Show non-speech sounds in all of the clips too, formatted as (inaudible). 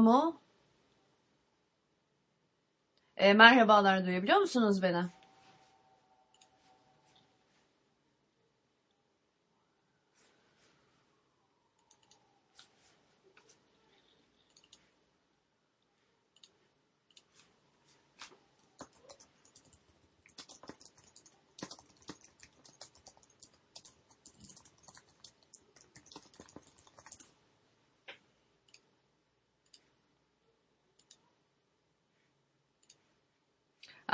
mu? E, merhabalar duyabiliyor musunuz beni?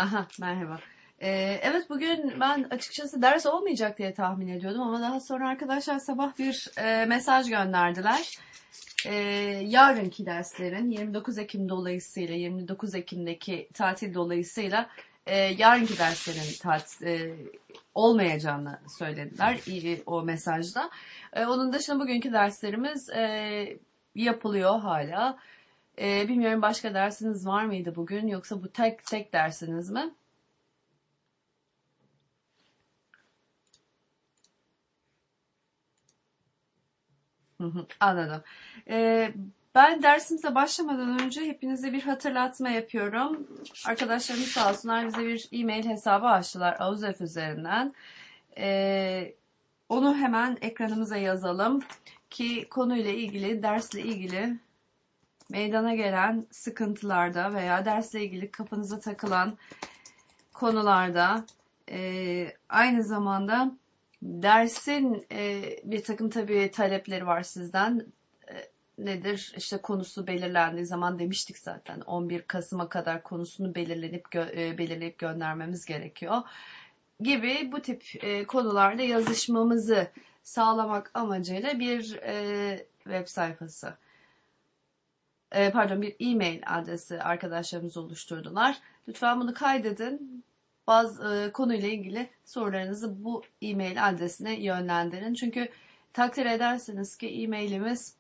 Aha, merhaba. Ee, evet bugün ben açıkçası ders olmayacak diye tahmin ediyordum ama daha sonra arkadaşlar sabah bir e, mesaj gönderdiler. Ee, yarınki derslerin 29 Ekim dolayısıyla 29 Ekim'deki tatil dolayısıyla e, yarınki derslerin tatil, e, olmayacağını söylediler e, o mesajda. E, onun dışında bugünkü derslerimiz e, yapılıyor hala. Ee, bilmiyorum başka dersiniz var mıydı bugün yoksa bu tek tek dersiniz mi? Anladım. Ee, ben dersimize başlamadan önce hepinize bir hatırlatma yapıyorum. Arkadaşlarım sağ olsunlar bize bir e-mail hesabı açtılar Avuzef üzerinden. Ee, onu hemen ekranımıza yazalım ki konuyla ilgili, dersle ilgili meydana gelen sıkıntılarda veya dersle ilgili kafanıza takılan konularda e, aynı zamanda dersin e, bir takım tabii talepleri var sizden. E, nedir? İşte konusu belirlendiği zaman demiştik zaten 11 Kasım'a kadar konusunu belirlenip gö- e, belirleyip göndermemiz gerekiyor gibi bu tip e, konularda yazışmamızı sağlamak amacıyla bir e, web sayfası e, pardon bir e-mail adresi arkadaşlarımız oluşturdular. Lütfen bunu kaydedin. Bazı e, konuyla ilgili sorularınızı bu e-mail adresine yönlendirin. Çünkü takdir edersiniz ki e-mailimiz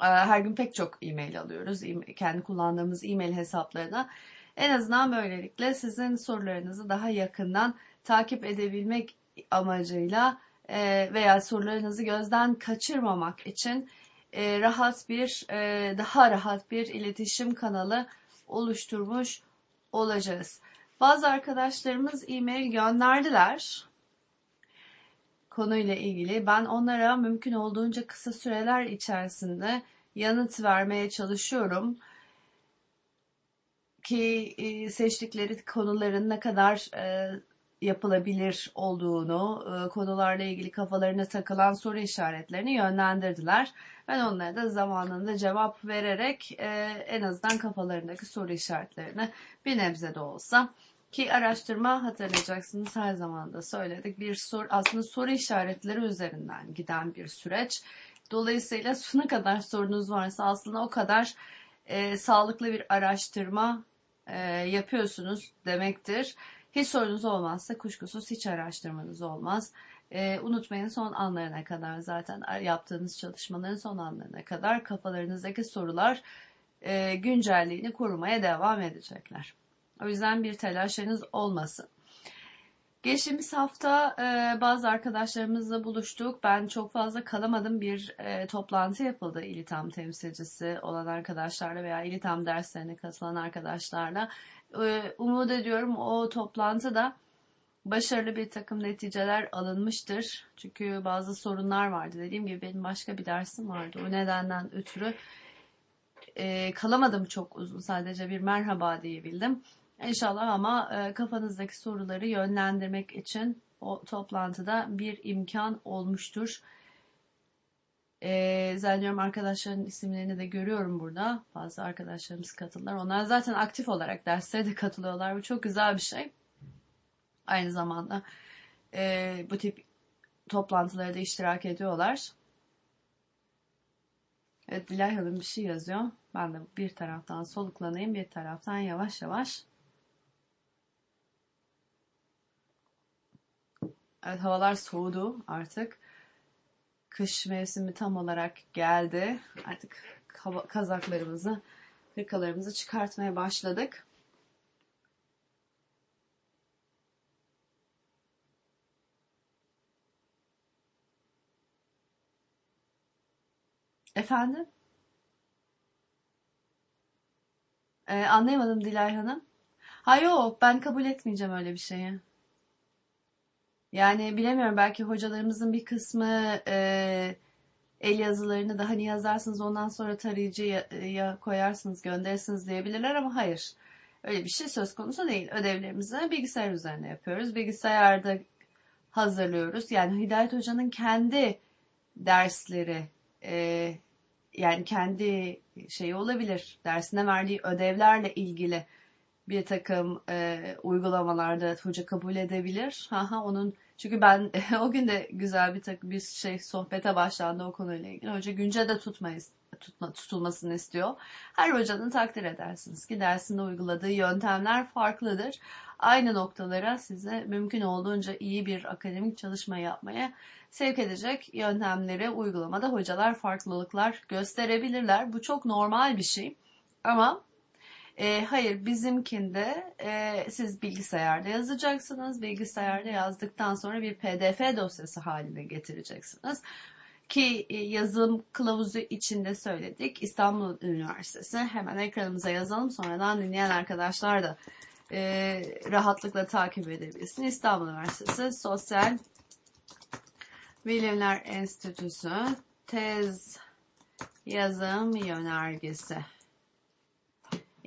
e, her gün pek çok e-mail alıyoruz. E kendi kullandığımız e-mail hesaplarına. En azından böylelikle sizin sorularınızı daha yakından takip edebilmek amacıyla e, veya sorularınızı gözden kaçırmamak için e, rahat bir, e, daha rahat bir iletişim kanalı oluşturmuş olacağız. Bazı arkadaşlarımız e-mail gönderdiler konuyla ilgili. Ben onlara mümkün olduğunca kısa süreler içerisinde yanıt vermeye çalışıyorum ki e, seçtikleri konuların ne kadar e, yapılabilir olduğunu, e, konularla ilgili kafalarına takılan soru işaretlerini yönlendirdiler. Ben onlara da zamanında cevap vererek e, en azından kafalarındaki soru işaretlerini bir nebze de olsa ki araştırma hatırlayacaksınız her zaman da söyledik. Bir soru aslında soru işaretleri üzerinden giden bir süreç. Dolayısıyla ne kadar sorunuz varsa aslında o kadar e, sağlıklı bir araştırma e, yapıyorsunuz demektir. Hiç sorunuz olmazsa kuşkusuz hiç araştırmanız olmaz. E, unutmayın son anlarına kadar zaten yaptığınız çalışmaların son anlarına kadar kafalarınızdaki sorular e, güncelliğini korumaya devam edecekler. O yüzden bir telaşınız olmasın. Geçtiğimiz hafta e, bazı arkadaşlarımızla buluştuk. Ben çok fazla kalamadım. Bir e, toplantı yapıldı İlitam temsilcisi olan arkadaşlarla veya İlitam derslerine katılan arkadaşlarla. E, umut ediyorum o toplantıda başarılı bir takım neticeler alınmıştır. Çünkü bazı sorunlar vardı. Dediğim gibi benim başka bir dersim vardı. O nedenden ötürü e, kalamadım çok uzun. Sadece bir merhaba diyebildim. İnşallah ama e, kafanızdaki soruları yönlendirmek için o toplantıda bir imkan olmuştur. E, zannediyorum arkadaşların isimlerini de görüyorum burada. Bazı arkadaşlarımız katıldılar. Onlar zaten aktif olarak derslere de katılıyorlar. Bu çok güzel bir şey. Aynı zamanda e, bu tip toplantılara da iştirak ediyorlar. Evet Dilay Hanım bir şey yazıyor. Ben de bir taraftan soluklanayım bir taraftan yavaş yavaş Evet havalar soğudu artık. Kış mevsimi tam olarak geldi. Artık kazaklarımızı, hırkalarımızı çıkartmaya başladık. Efendim? Ee, anlayamadım Dilay Hanım. Ha yok ben kabul etmeyeceğim öyle bir şeyi. Yani bilemiyorum belki hocalarımızın bir kısmı e, el yazılarını da hani yazarsınız ondan sonra tarayıcıya ya koyarsınız gönderirsiniz diyebilirler ama hayır. Öyle bir şey söz konusu değil. Ödevlerimizi bilgisayar üzerine yapıyoruz. Bilgisayarda hazırlıyoruz. Yani Hidayet Hoca'nın kendi dersleri e, yani kendi şeyi olabilir. Dersine verdiği ödevlerle ilgili bir takım e, uygulamalarda hoca kabul edebilir. Haha onun çünkü ben (laughs) o gün de güzel bir takım bir şey sohbete başlandı o konuyla ilgili. Hoca günce de tutmayız tutma, tutulmasını istiyor. Her hocanın takdir edersiniz ki dersinde uyguladığı yöntemler farklıdır. Aynı noktalara size mümkün olduğunca iyi bir akademik çalışma yapmaya sevk edecek yöntemleri uygulamada hocalar farklılıklar gösterebilirler. Bu çok normal bir şey. Ama e, hayır bizimkinde e, siz bilgisayarda yazacaksınız. Bilgisayarda yazdıktan sonra bir pdf dosyası haline getireceksiniz. Ki e, yazılım kılavuzu içinde söyledik. İstanbul Üniversitesi. Hemen ekranımıza yazalım. Sonradan dinleyen arkadaşlar da e, rahatlıkla takip edebilsin. İstanbul Üniversitesi Sosyal Bilimler Enstitüsü Tez Yazım Yönergesi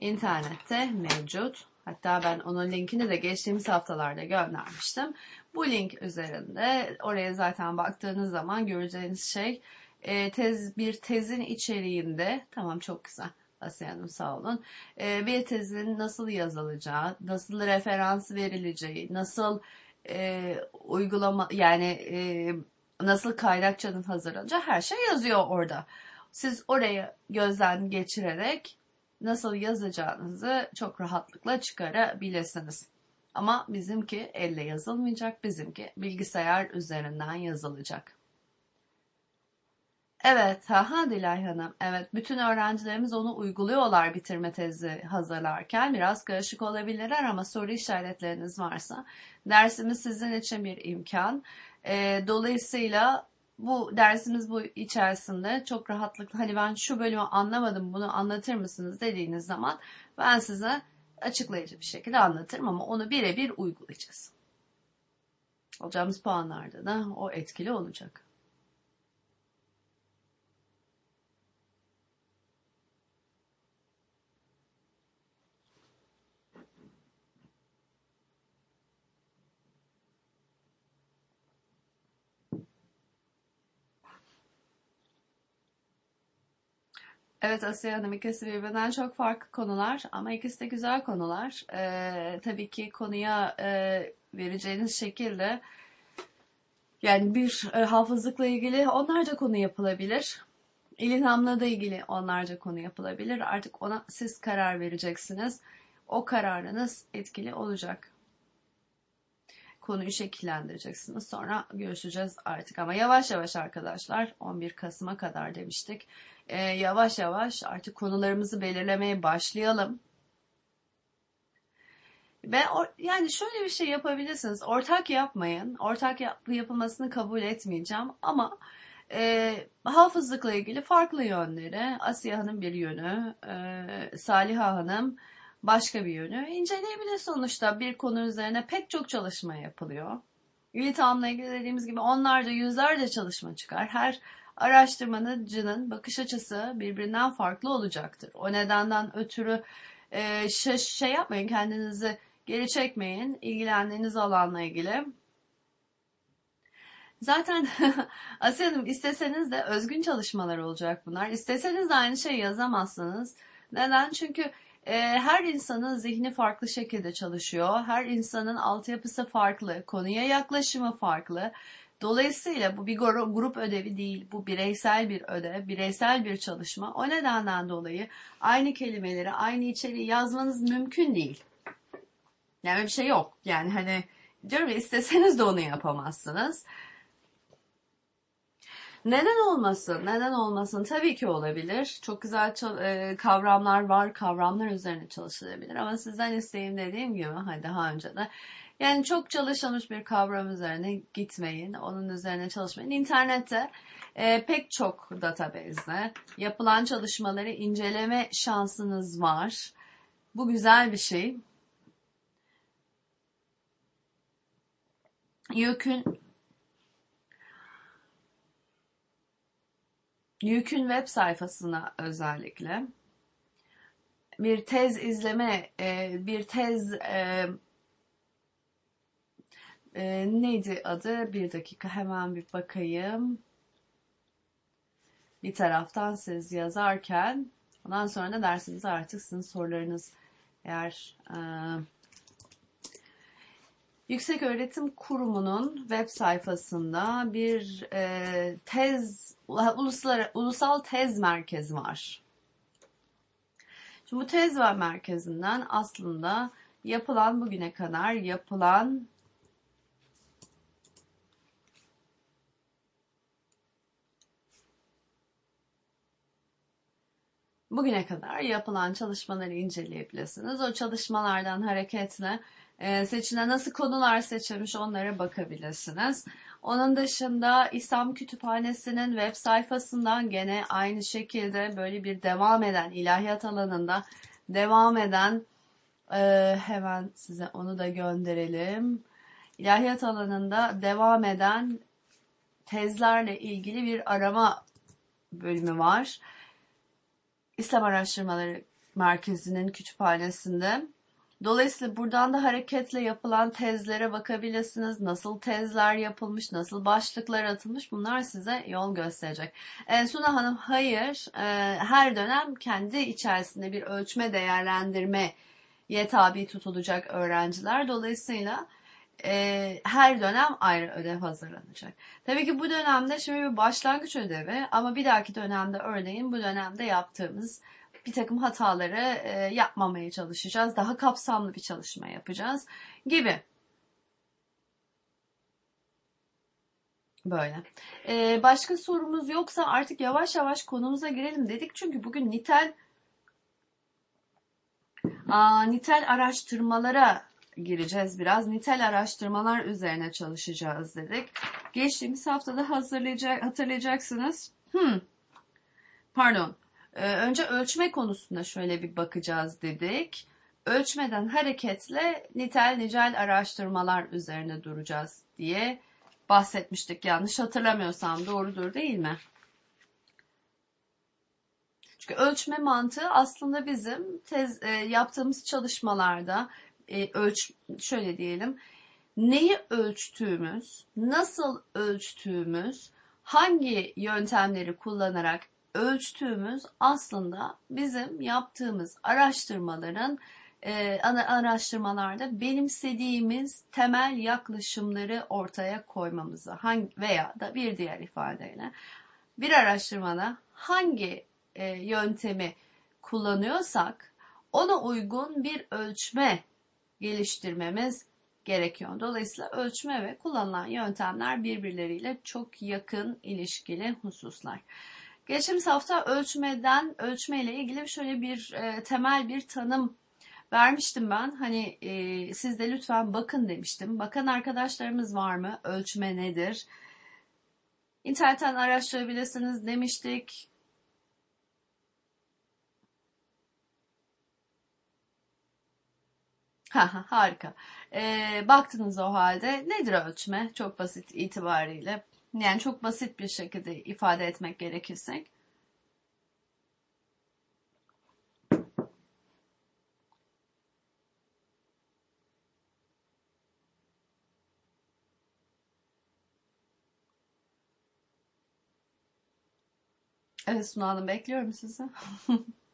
internette mevcut. Hatta ben onun linkini de geçtiğimiz haftalarda göndermiştim. Bu link üzerinde oraya zaten baktığınız zaman göreceğiniz şey e, tez bir tezin içeriğinde tamam çok güzel. Asiye Hanım sağ olun. E, bir tezin nasıl yazılacağı, nasıl referans verileceği, nasıl e, uygulama yani e, nasıl kaynakçanın hazırlanacağı her şey yazıyor orada. Siz oraya gözden geçirerek nasıl yazacağınızı çok rahatlıkla çıkarabilirsiniz. Ama bizimki elle yazılmayacak, bizimki bilgisayar üzerinden yazılacak. Evet, ha Dilay Hanım. Evet, bütün öğrencilerimiz onu uyguluyorlar bitirme tezi hazırlarken. Biraz karışık olabilirler ama soru işaretleriniz varsa dersimiz sizin için bir imkan. E, dolayısıyla bu dersimiz bu içerisinde çok rahatlıkla hani ben şu bölümü anlamadım bunu anlatır mısınız dediğiniz zaman ben size açıklayıcı bir şekilde anlatırım ama onu birebir uygulayacağız. Alacağımız puanlarda da o etkili olacak. Evet Asiye Hanım ikisi birbirinden çok farklı konular ama ikisi de güzel konular. Ee, tabii ki konuya e, vereceğiniz şekilde yani bir e, hafızlıkla ilgili onlarca konu yapılabilir. İlhamla da ilgili onlarca konu yapılabilir. Artık ona siz karar vereceksiniz. O kararınız etkili olacak. Konuyu şekillendireceksiniz. Sonra görüşeceğiz artık ama yavaş yavaş arkadaşlar 11 Kasım'a kadar demiştik e, yavaş yavaş artık konularımızı belirlemeye başlayalım. Ve yani şöyle bir şey yapabilirsiniz. Ortak yapmayın. Ortak yap, yapılmasını kabul etmeyeceğim ama e, hafızlıkla ilgili farklı yönleri, Asiye Hanım bir yönü, e, Saliha Hanım başka bir yönü inceleyebilir sonuçta. Bir konu üzerine pek çok çalışma yapılıyor. İlitamla ilgili dediğimiz gibi onlarca yüzlerce çalışma çıkar. Her araştırmacının bakış açısı birbirinden farklı olacaktır. O nedenden ötürü e, şey, şey yapmayın kendinizi geri çekmeyin ilgilendiğiniz alanla ilgili. Zaten (laughs) Asya Hanım isteseniz de özgün çalışmalar olacak bunlar. İsteseniz de aynı şeyi yazamazsınız. Neden? Çünkü her insanın zihni farklı şekilde çalışıyor. Her insanın altyapısı farklı, konuya yaklaşımı farklı. Dolayısıyla bu bir grup ödevi değil, bu bireysel bir ödev, bireysel bir çalışma. O nedenden dolayı aynı kelimeleri, aynı içeriği yazmanız mümkün değil. Yani bir şey yok. Yani hani diyorum isteseniz de onu yapamazsınız. Neden olmasın? Neden olmasın? Tabii ki olabilir. Çok güzel e, kavramlar var. Kavramlar üzerine çalışılabilir. Ama sizden isteğim dediğim gibi hani daha önce de yani çok çalışılmış bir kavram üzerine gitmeyin. Onun üzerine çalışmayın. İnternette e, pek çok database'de yapılan çalışmaları inceleme şansınız var. Bu güzel bir şey. Yükün Yükün web sayfasına özellikle bir tez izleme, e, bir tez e, e, neydi adı? Bir dakika hemen bir bakayım. Bir taraftan siz yazarken ondan sonra da dersiniz artık sizin sorularınız eğer e, Yüksek Öğretim Kurumu'nun web sayfasında bir e, tez, uluslar, ulusal tez merkezi var. Şimdi bu tez merkezinden aslında yapılan bugüne kadar yapılan bugüne kadar yapılan çalışmaları inceleyebilirsiniz. O çalışmalardan hareketle e, nasıl konular seçilmiş onlara bakabilirsiniz. Onun dışında İslam Kütüphanesi'nin web sayfasından gene aynı şekilde böyle bir devam eden ilahiyat alanında devam eden e, hemen size onu da gönderelim. İlahiyat alanında devam eden tezlerle ilgili bir arama bölümü var. İslam Araştırmaları Merkezi'nin kütüphanesinde. Dolayısıyla buradan da hareketle yapılan tezlere bakabilirsiniz. Nasıl tezler yapılmış, nasıl başlıklar atılmış bunlar size yol gösterecek. E, Suna Hanım hayır, e, her dönem kendi içerisinde bir ölçme değerlendirmeye tabi tutulacak öğrenciler. Dolayısıyla e, her dönem ayrı ödev hazırlanacak. Tabii ki bu dönemde şimdi bir başlangıç ödevi ama bir dahaki dönemde örneğin bu dönemde yaptığımız bir takım hataları e, yapmamaya çalışacağız. Daha kapsamlı bir çalışma yapacağız gibi. Böyle. Ee, başka sorumuz yoksa artık yavaş yavaş konumuza girelim dedik. Çünkü bugün nitel aa, nitel araştırmalara gireceğiz biraz. Nitel araştırmalar üzerine çalışacağız dedik. Geçtiğimiz haftada hazırlayacak, hatırlayacaksınız. Hmm. Pardon. Ee, önce ölçme konusunda şöyle bir bakacağız dedik. Ölçmeden hareketle nitel nicel araştırmalar üzerine duracağız diye bahsetmiştik. Yanlış hatırlamıyorsam doğrudur değil mi? Çünkü ölçme mantığı aslında bizim tez, e, yaptığımız çalışmalarda e, ölç şöyle diyelim neyi ölçtüğümüz, nasıl ölçtüğümüz, hangi yöntemleri kullanarak ölçtüğümüz aslında bizim yaptığımız araştırmaların e, araştırmalarda benimsediğimiz temel yaklaşımları ortaya koymamızı hangi, veya da bir diğer ifadeyle bir araştırmada hangi e, yöntemi kullanıyorsak ona uygun bir ölçme geliştirmemiz gerekiyor. Dolayısıyla ölçme ve kullanılan yöntemler birbirleriyle çok yakın ilişkili hususlar. Geçtiğimiz hafta ölçmeden, ölçme ile ilgili şöyle bir e, temel bir tanım vermiştim ben. Hani e, siz de lütfen bakın demiştim. Bakan arkadaşlarımız var mı? Ölçme nedir? İnternetten araştırabilirsiniz demiştik. Ha, harika. E, baktınız o halde. Nedir ölçme? Çok basit itibariyle. Yani çok basit bir şekilde ifade etmek gerekirse. Evet Suna Hanım bekliyorum sizi. (laughs)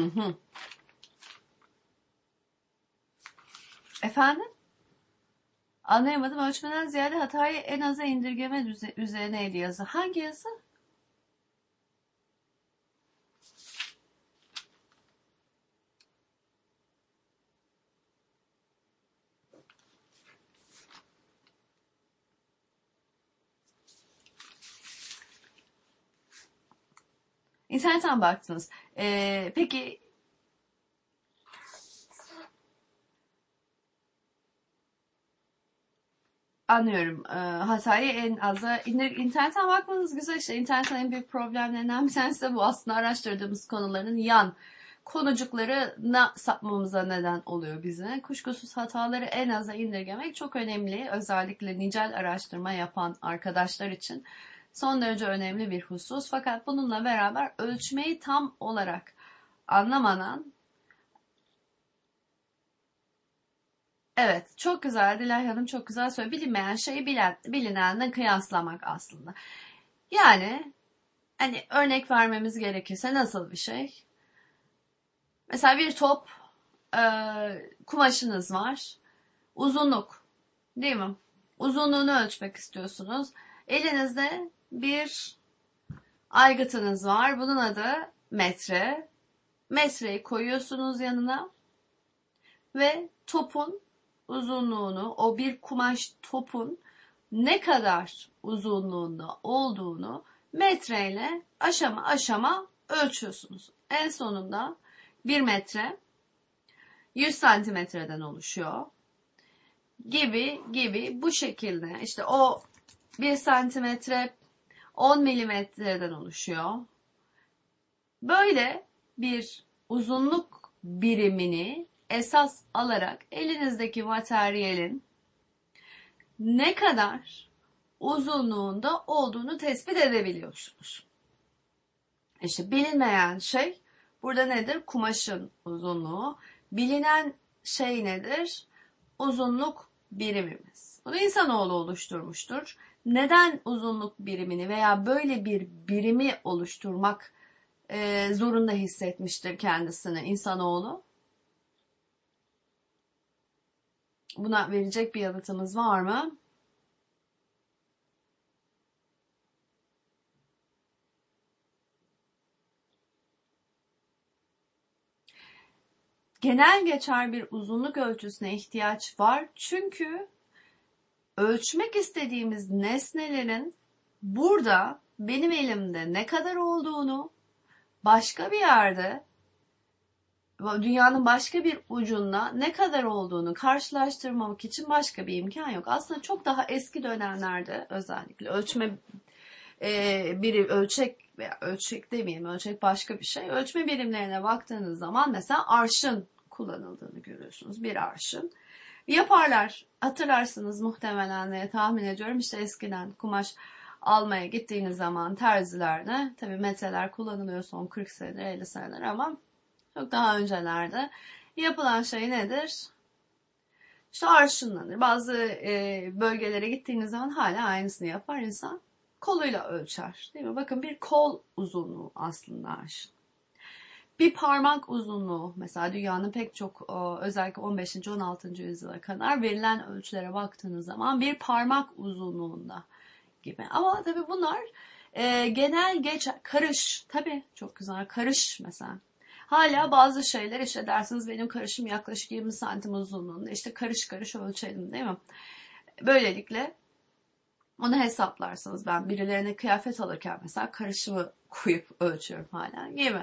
Hı hı. Efendim? Anlayamadım. Ölçmeden ziyade hatayı en aza indirgeme üzerineydi yazı. Hangi yazı? İnternetten baktınız. Ee, peki anlıyorum. Ee, hatayı en aza indir, internetten bakmanız güzel işte. İnternetin en büyük problemlerinden bir tanesi de bu aslında araştırdığımız konuların yan konucuklarına sapmamıza neden oluyor bize. Kuşkusuz hataları en aza indirgemek çok önemli. Özellikle nicel araştırma yapan arkadaşlar için son derece önemli bir husus. Fakat bununla beraber ölçmeyi tam olarak anlamadan Evet, çok güzel. Dilay Hanım çok güzel söylüyor. Bilinmeyen şeyi bilen, bilinenle kıyaslamak aslında. Yani hani örnek vermemiz gerekirse nasıl bir şey? Mesela bir top e, kumaşınız var. Uzunluk değil mi? Uzunluğunu ölçmek istiyorsunuz. Elinizde bir aygıtınız var. Bunun adı metre. Metreyi koyuyorsunuz yanına ve topun uzunluğunu, o bir kumaş topun ne kadar uzunluğunda olduğunu metreyle aşama aşama ölçüyorsunuz. En sonunda 1 metre 100 santimetreden oluşuyor. Gibi gibi bu şekilde işte o 1 santimetre 10 milimetreden oluşuyor. Böyle bir uzunluk birimini esas alarak elinizdeki materyalin ne kadar uzunluğunda olduğunu tespit edebiliyorsunuz. İşte bilinmeyen şey burada nedir? Kumaşın uzunluğu. Bilinen şey nedir? Uzunluk birimimiz. Bunu insanoğlu oluşturmuştur. Neden uzunluk birimini veya böyle bir birimi oluşturmak e, zorunda hissetmiştir kendisini insanoğlu? Buna verecek bir yanıtımız var mı? Genel geçer bir uzunluk ölçüsüne ihtiyaç var. Çünkü ölçmek istediğimiz nesnelerin burada benim elimde ne kadar olduğunu başka bir yerde dünyanın başka bir ucunda ne kadar olduğunu karşılaştırmamak için başka bir imkan yok. Aslında çok daha eski dönemlerde özellikle ölçme e, biri ölçek veya ölçek demeyelim ölçek başka bir şey. Ölçme birimlerine baktığınız zaman mesela arşın kullanıldığını görüyorsunuz. Bir arşın. Yaparlar. Hatırlarsınız muhtemelen diye tahmin ediyorum. İşte eskiden kumaş almaya gittiğiniz zaman terzilerde tabi metreler kullanılıyor son 40 senedir 50 senedir ama çok daha öncelerde yapılan şey nedir? İşte arşınlanır. Bazı e, bölgelere gittiğiniz zaman hala aynısını yapar insan. Koluyla ölçer. Değil mi? Bakın bir kol uzunluğu aslında arşın. Bir parmak uzunluğu mesela dünyanın pek çok özellikle 15. 16. yüzyıla kadar verilen ölçülere baktığınız zaman bir parmak uzunluğunda gibi. Ama tabii bunlar e, genel geç karış tabii çok güzel karış mesela Hala bazı şeyler işte dersiniz benim karışım yaklaşık 20 santim uzunluğunda işte karış karış ölçelim değil mi? Böylelikle onu hesaplarsınız. Ben birilerine kıyafet alırken mesela karışımı koyup ölçüyorum hala gibi.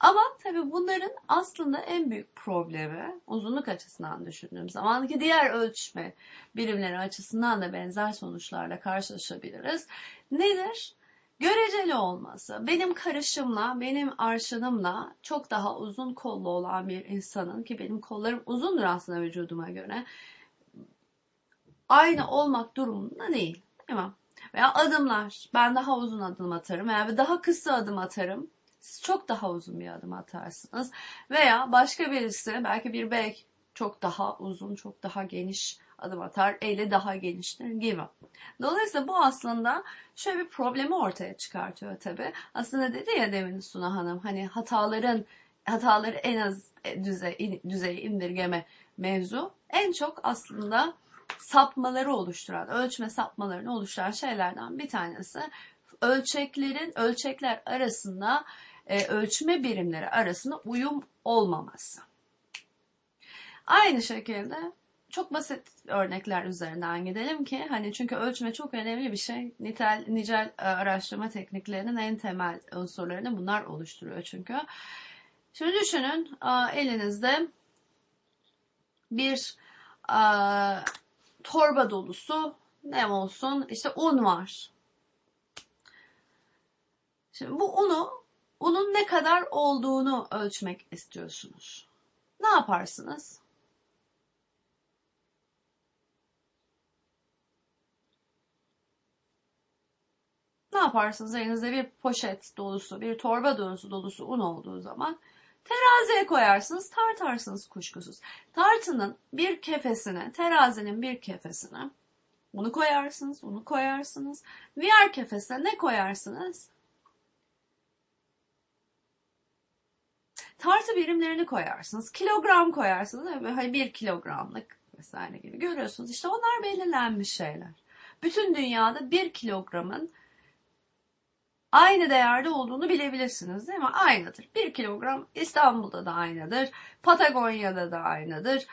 Ama tabii bunların aslında en büyük problemi uzunluk açısından düşündüğüm zaman ki diğer ölçme birimleri açısından da benzer sonuçlarla karşılaşabiliriz. Nedir? göreceli olması. Benim karışımla, benim arşınımla çok daha uzun kollu olan bir insanın ki benim kollarım uzundur aslında vücuduma göre aynı olmak durumunda değil. Değil mi? Veya adımlar. Ben daha uzun adım atarım veya daha kısa adım atarım. Siz çok daha uzun bir adım atarsınız. Veya başka birisi belki bir bey çok daha uzun, çok daha geniş adım atar, eli daha geniştir gibi. Dolayısıyla bu aslında şöyle bir problemi ortaya çıkartıyor tabi. Aslında dedi ya demin Suna Hanım hani hataların hataları en az düzey, düzeye indirgeme mevzu en çok aslında sapmaları oluşturan, ölçme sapmalarını oluşturan şeylerden bir tanesi ölçeklerin ölçekler arasında e, ölçme birimleri arasında uyum olmaması. Aynı şekilde çok basit örnekler üzerinden gidelim ki hani çünkü ölçme çok önemli bir şey. Nitel nicel e, araştırma tekniklerinin en temel unsurlarını bunlar oluşturuyor çünkü. Şimdi düşünün e, elinizde bir torba dolusu ne olsun işte un var. Şimdi bu unu unun ne kadar olduğunu ölçmek istiyorsunuz. Ne yaparsınız? Ne yaparsınız? Elinizde bir poşet dolusu, bir torba dolusu dolusu un olduğu zaman teraziye koyarsınız, tartarsınız kuşkusuz. Tartının bir kefesine, terazinin bir kefesine bunu koyarsınız, bunu koyarsınız. Diğer kefesine ne koyarsınız? Tartı birimlerini koyarsınız. Kilogram koyarsınız. Hani bir kilogramlık vesaire gibi görüyorsunuz. İşte onlar belirlenmiş şeyler. Bütün dünyada bir kilogramın aynı değerde olduğunu bilebilirsiniz değil mi? Aynıdır. Bir kilogram İstanbul'da da aynıdır. Patagonya'da da aynıdır.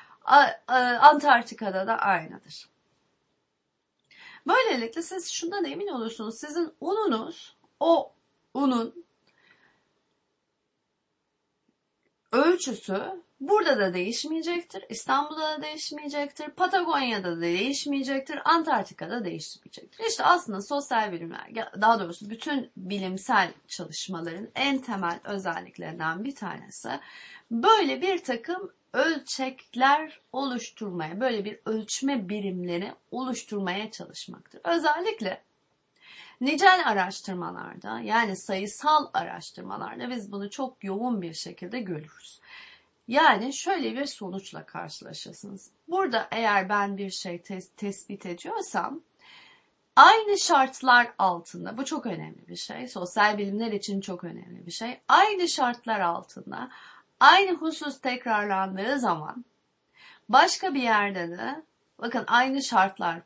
Antarktika'da da aynıdır. Böylelikle siz şundan emin olursunuz. Sizin ununuz o unun ölçüsü burada da değişmeyecektir. İstanbul'da da değişmeyecektir. Patagonya'da da değişmeyecektir. Antarktika'da değişmeyecektir. İşte aslında sosyal bilimler, daha doğrusu bütün bilimsel çalışmaların en temel özelliklerinden bir tanesi böyle bir takım ölçekler oluşturmaya, böyle bir ölçme birimleri oluşturmaya çalışmaktır. Özellikle nicel araştırmalarda yani sayısal araştırmalarda biz bunu çok yoğun bir şekilde görürüz. Yani şöyle bir sonuçla karşılaşırsınız. Burada eğer ben bir şey tes tespit ediyorsam aynı şartlar altında bu çok önemli bir şey. Sosyal bilimler için çok önemli bir şey. Aynı şartlar altında aynı husus tekrarlandığı zaman başka bir yerde de bakın aynı şartlar,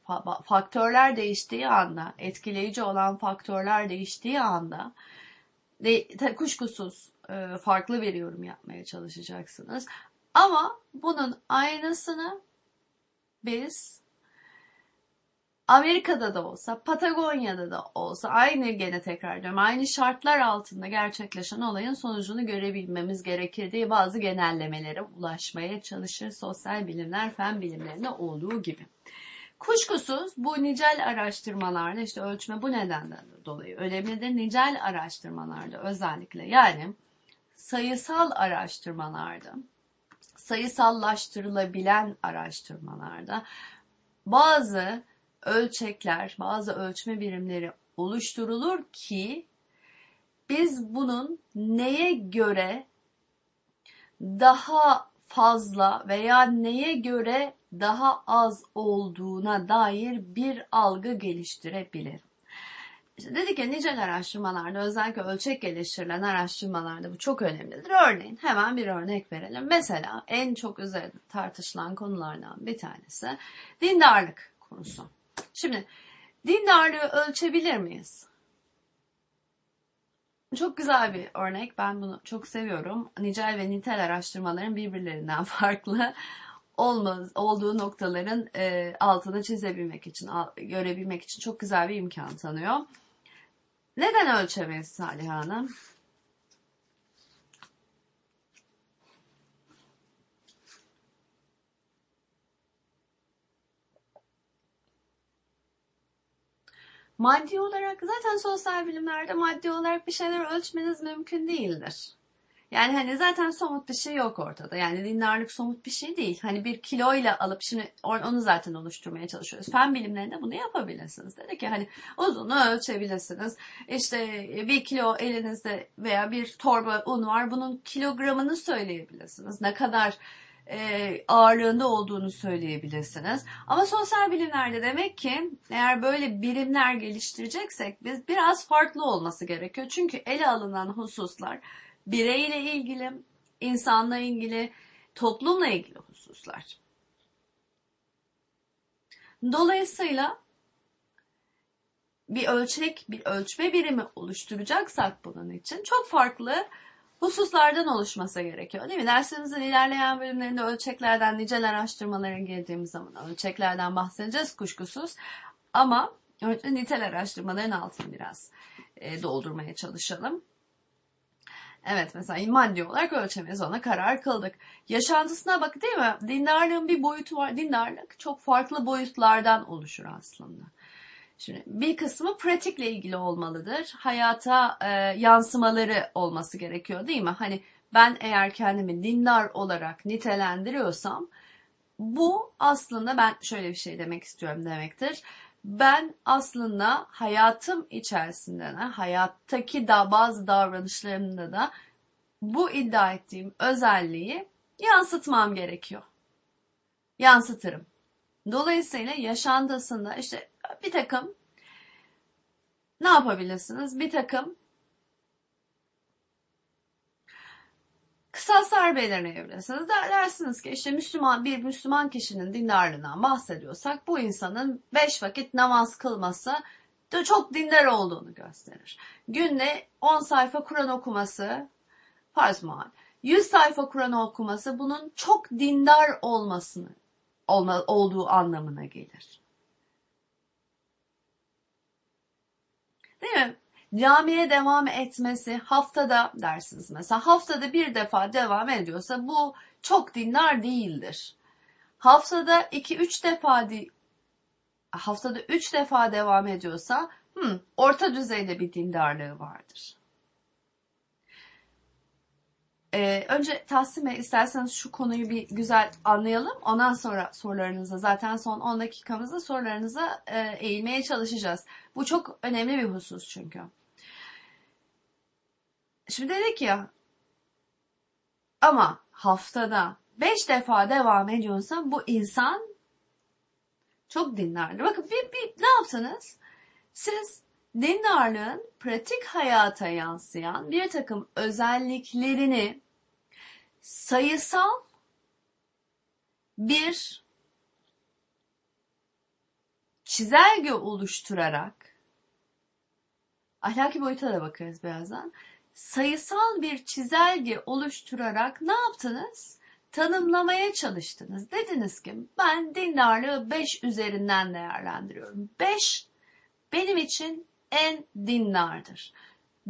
faktörler değiştiği anda, etkileyici olan faktörler değiştiği anda de, kuşkusuz e, farklı bir yorum yapmaya çalışacaksınız. Ama bunun aynısını biz Amerika'da da olsa, Patagonya'da da olsa aynı gene tekrar diyorum. Aynı şartlar altında gerçekleşen olayın sonucunu görebilmemiz gerekir diye bazı genellemelere ulaşmaya çalışır sosyal bilimler, fen bilimlerinde olduğu gibi. Kuşkusuz bu nicel araştırmalarda işte ölçme bu nedenden dolayı önemlidir. Nicel araştırmalarda özellikle yani sayısal araştırmalarda, sayısallaştırılabilen araştırmalarda bazı ölçekler, bazı ölçme birimleri oluşturulur ki biz bunun neye göre daha fazla veya neye göre daha az olduğuna dair bir algı geliştirebilir. İşte dedik ya nicel araştırmalarda özellikle ölçek geliştirilen araştırmalarda bu çok önemlidir. Örneğin hemen bir örnek verelim. Mesela en çok üzerinde tartışılan konulardan bir tanesi dindarlık konusu. Şimdi dindarlığı ölçebilir miyiz? Çok güzel bir örnek. Ben bunu çok seviyorum. Nicel ve nitel araştırmaların birbirlerinden (laughs) farklı olmaz, olduğu noktaların e, altını çizebilmek için, görebilmek için çok güzel bir imkan tanıyor. Neden ölçemeyiz Salih Hanım? Maddi olarak zaten sosyal bilimlerde maddi olarak bir şeyler ölçmeniz mümkün değildir. Yani hani zaten somut bir şey yok ortada. Yani dindarlık somut bir şey değil. Hani bir kiloyla alıp şimdi onu zaten oluşturmaya çalışıyoruz. Fen bilimlerinde bunu yapabilirsiniz. Dedi ki hani uzunu ölçebilirsiniz. İşte bir kilo elinizde veya bir torba un var. Bunun kilogramını söyleyebilirsiniz. Ne kadar e, ağırlığında olduğunu söyleyebilirsiniz. Ama sosyal bilimlerde demek ki eğer böyle birimler geliştireceksek biz biraz farklı olması gerekiyor. Çünkü ele alınan hususlar bireyle ilgili, insanla ilgili, toplumla ilgili hususlar. Dolayısıyla bir ölçek, bir ölçme birimi oluşturacaksak bunun için çok farklı hususlardan oluşması gerekiyor değil mi? Dersimizin ilerleyen bölümlerinde ölçeklerden, nicel araştırmalara girdiğimiz zaman ölçeklerden bahsedeceğiz kuşkusuz. Ama önce nitel araştırmaların altını biraz e, doldurmaya çalışalım. Evet mesela maddi olarak ölçemeyiz ona karar kıldık. Yaşantısına bak değil mi? Dindarlığın bir boyutu var. Dindarlık çok farklı boyutlardan oluşur aslında. Şimdi bir kısmı pratikle ilgili olmalıdır. Hayata e, yansımaları olması gerekiyor değil mi? Hani ben eğer kendimi dindar olarak nitelendiriyorsam bu aslında ben şöyle bir şey demek istiyorum demektir. Ben aslında hayatım içerisinde de hayattaki da bazı davranışlarımda da bu iddia ettiğim özelliği yansıtmam gerekiyor. Yansıtırım. Dolayısıyla yaşantısında işte bir takım ne yapabilirsiniz? Bir takım kısaslar belirleyebilirsiniz. Der, dersiniz ki işte Müslüman bir Müslüman kişinin dindarlığından bahsediyorsak bu insanın beş vakit namaz kılması da çok dindar olduğunu gösterir. Günde 10 sayfa Kur'an okuması farz muhal. 100 sayfa Kur'an okuması bunun çok dindar olmasını olma, olduğu anlamına gelir. Değil mi? Camiye devam etmesi haftada dersiniz mesela haftada bir defa devam ediyorsa bu çok dindar değildir. Haftada iki üç defa di haftada üç defa devam ediyorsa hmm, orta düzeyde bir dindarlığı vardır. Ee, önce Tahsin Bey isterseniz şu konuyu bir güzel anlayalım. Ondan sonra sorularınıza zaten son 10 dakikamızda sorularınıza e, eğilmeye çalışacağız. Bu çok önemli bir husus çünkü. Şimdi dedik ya ama haftada 5 defa devam ediyorsa bu insan çok dinlerdi. Bakın bir, bir ne yaptınız? Siz dindarlığın pratik hayata yansıyan bir takım özelliklerini sayısal bir çizelge oluşturarak ahlaki boyuta da bakarız birazdan. Sayısal bir çizelge oluşturarak ne yaptınız? Tanımlamaya çalıştınız. Dediniz ki ben dindarlığı 5 üzerinden değerlendiriyorum. 5 benim için en dindardır.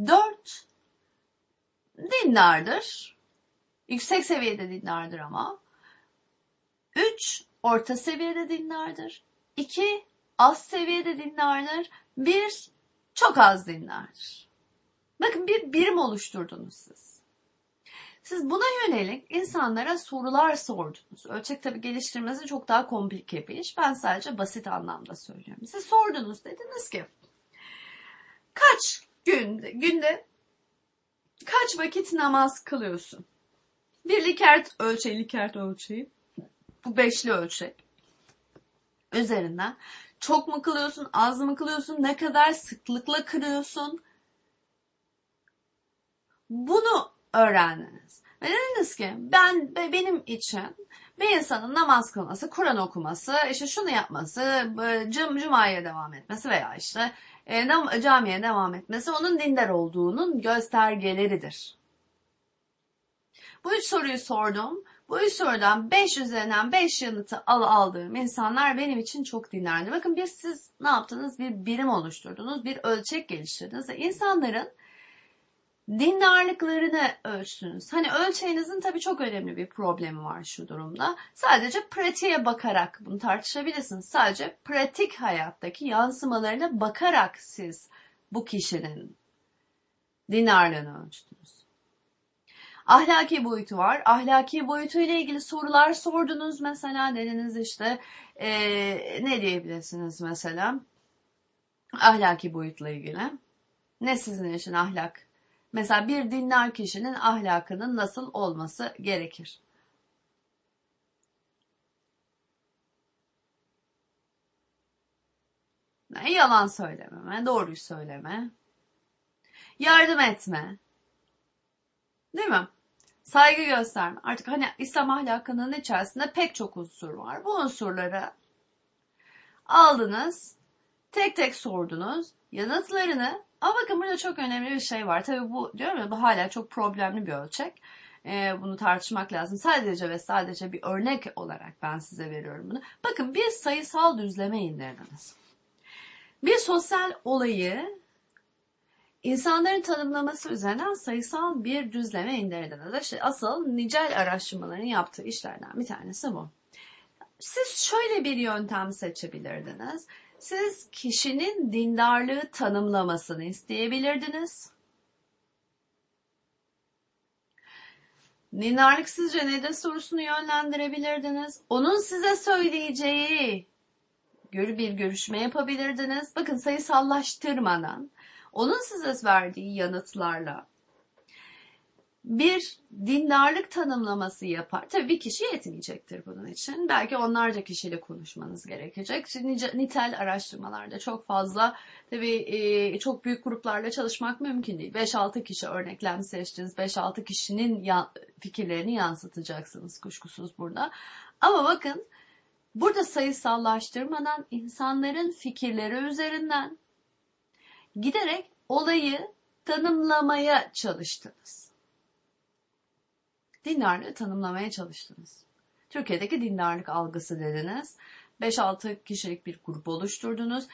4 dindardır. Yüksek seviyede dindardır ama. 3 orta seviyede dindardır. 2 az seviyede dindardır. 1 çok az dindardır. Bakın bir birim oluşturdunuz siz. Siz buna yönelik insanlara sorular sordunuz. Ölçek tabi geliştirmesi çok daha komplike bir iş. Ben sadece basit anlamda söylüyorum. Siz sordunuz dediniz ki kaç günde, günde kaç vakit namaz kılıyorsun? Bir likert ölçeği, likert ölçeği. Bu beşli ölçek. Üzerinden çok mu kılıyorsun, az mı kılıyorsun, ne kadar sıklıkla kırıyorsun? Bunu öğrendiniz. Ve dediniz ki ben benim için bir insanın namaz kılması, Kur'an okuması, işte şunu yapması, cum, cumaya devam etmesi veya işte camiye devam etmesi onun dindar olduğunun göstergeleridir. Bu üç soruyu sordum. Bu üç sorudan 5 üzerinden 5 yanıtı al aldığım insanlar benim için çok dinlerdi. Bakın bir siz ne yaptınız? Bir birim oluşturdunuz, bir ölçek geliştirdiniz ve insanların dindarlıklarını ölçtünüz. Hani ölçeğinizin tabii çok önemli bir problemi var şu durumda. Sadece pratiğe bakarak bunu tartışabilirsiniz. Sadece pratik hayattaki yansımalarına bakarak siz bu kişinin dinarlığını ölçtünüz. Ahlaki boyutu var. Ahlaki boyutu ile ilgili sorular sordunuz mesela dediniz işte ee, ne diyebilirsiniz mesela ahlaki boyutla ilgili. Ne sizin için ahlak Mesela bir dinler kişinin ahlakının nasıl olması gerekir? Yalan söylememe, doğruyu söyleme, yardım etme, değil mi? Saygı gösterme. Artık hani İslam ahlakının içerisinde pek çok unsur var. Bu unsurları aldınız, tek tek sordunuz, yanıtlarını Ama bakın burada çok önemli bir şey var. Tabii bu diyorum ya bu hala çok problemli bir ölçek. Ee, bunu tartışmak lazım. Sadece ve sadece bir örnek olarak ben size veriyorum bunu. Bakın bir sayısal düzleme indirdiniz. Bir sosyal olayı insanların tanımlaması üzerinden sayısal bir düzleme indirdiniz. İşte asıl nicel araştırmaların yaptığı işlerden bir tanesi bu. Siz şöyle bir yöntem seçebilirdiniz. Siz kişinin dindarlığı tanımlamasını isteyebilirdiniz. Dindarlık sizce nedir sorusunu yönlendirebilirdiniz. Onun size söyleyeceği bir görüşme yapabilirdiniz. Bakın sayısallaştırmadan onun size verdiği yanıtlarla bir dindarlık tanımlaması yapar. Tabii bir kişi yetmeyecektir bunun için. Belki onlarca kişiyle konuşmanız gerekecek. Şimdi nitel araştırmalarda çok fazla tabii çok büyük gruplarla çalışmak mümkün değil. 5-6 kişi örneklem seçtiniz. 5-6 kişinin fikirlerini yansıtacaksınız kuşkusuz burada. Ama bakın burada sayısallaştırmadan insanların fikirleri üzerinden giderek olayı tanımlamaya çalıştınız. Dindarlığı tanımlamaya çalıştınız. Türkiye'deki dindarlık algısı dediniz. 5-6 kişilik bir grup oluşturdunuz.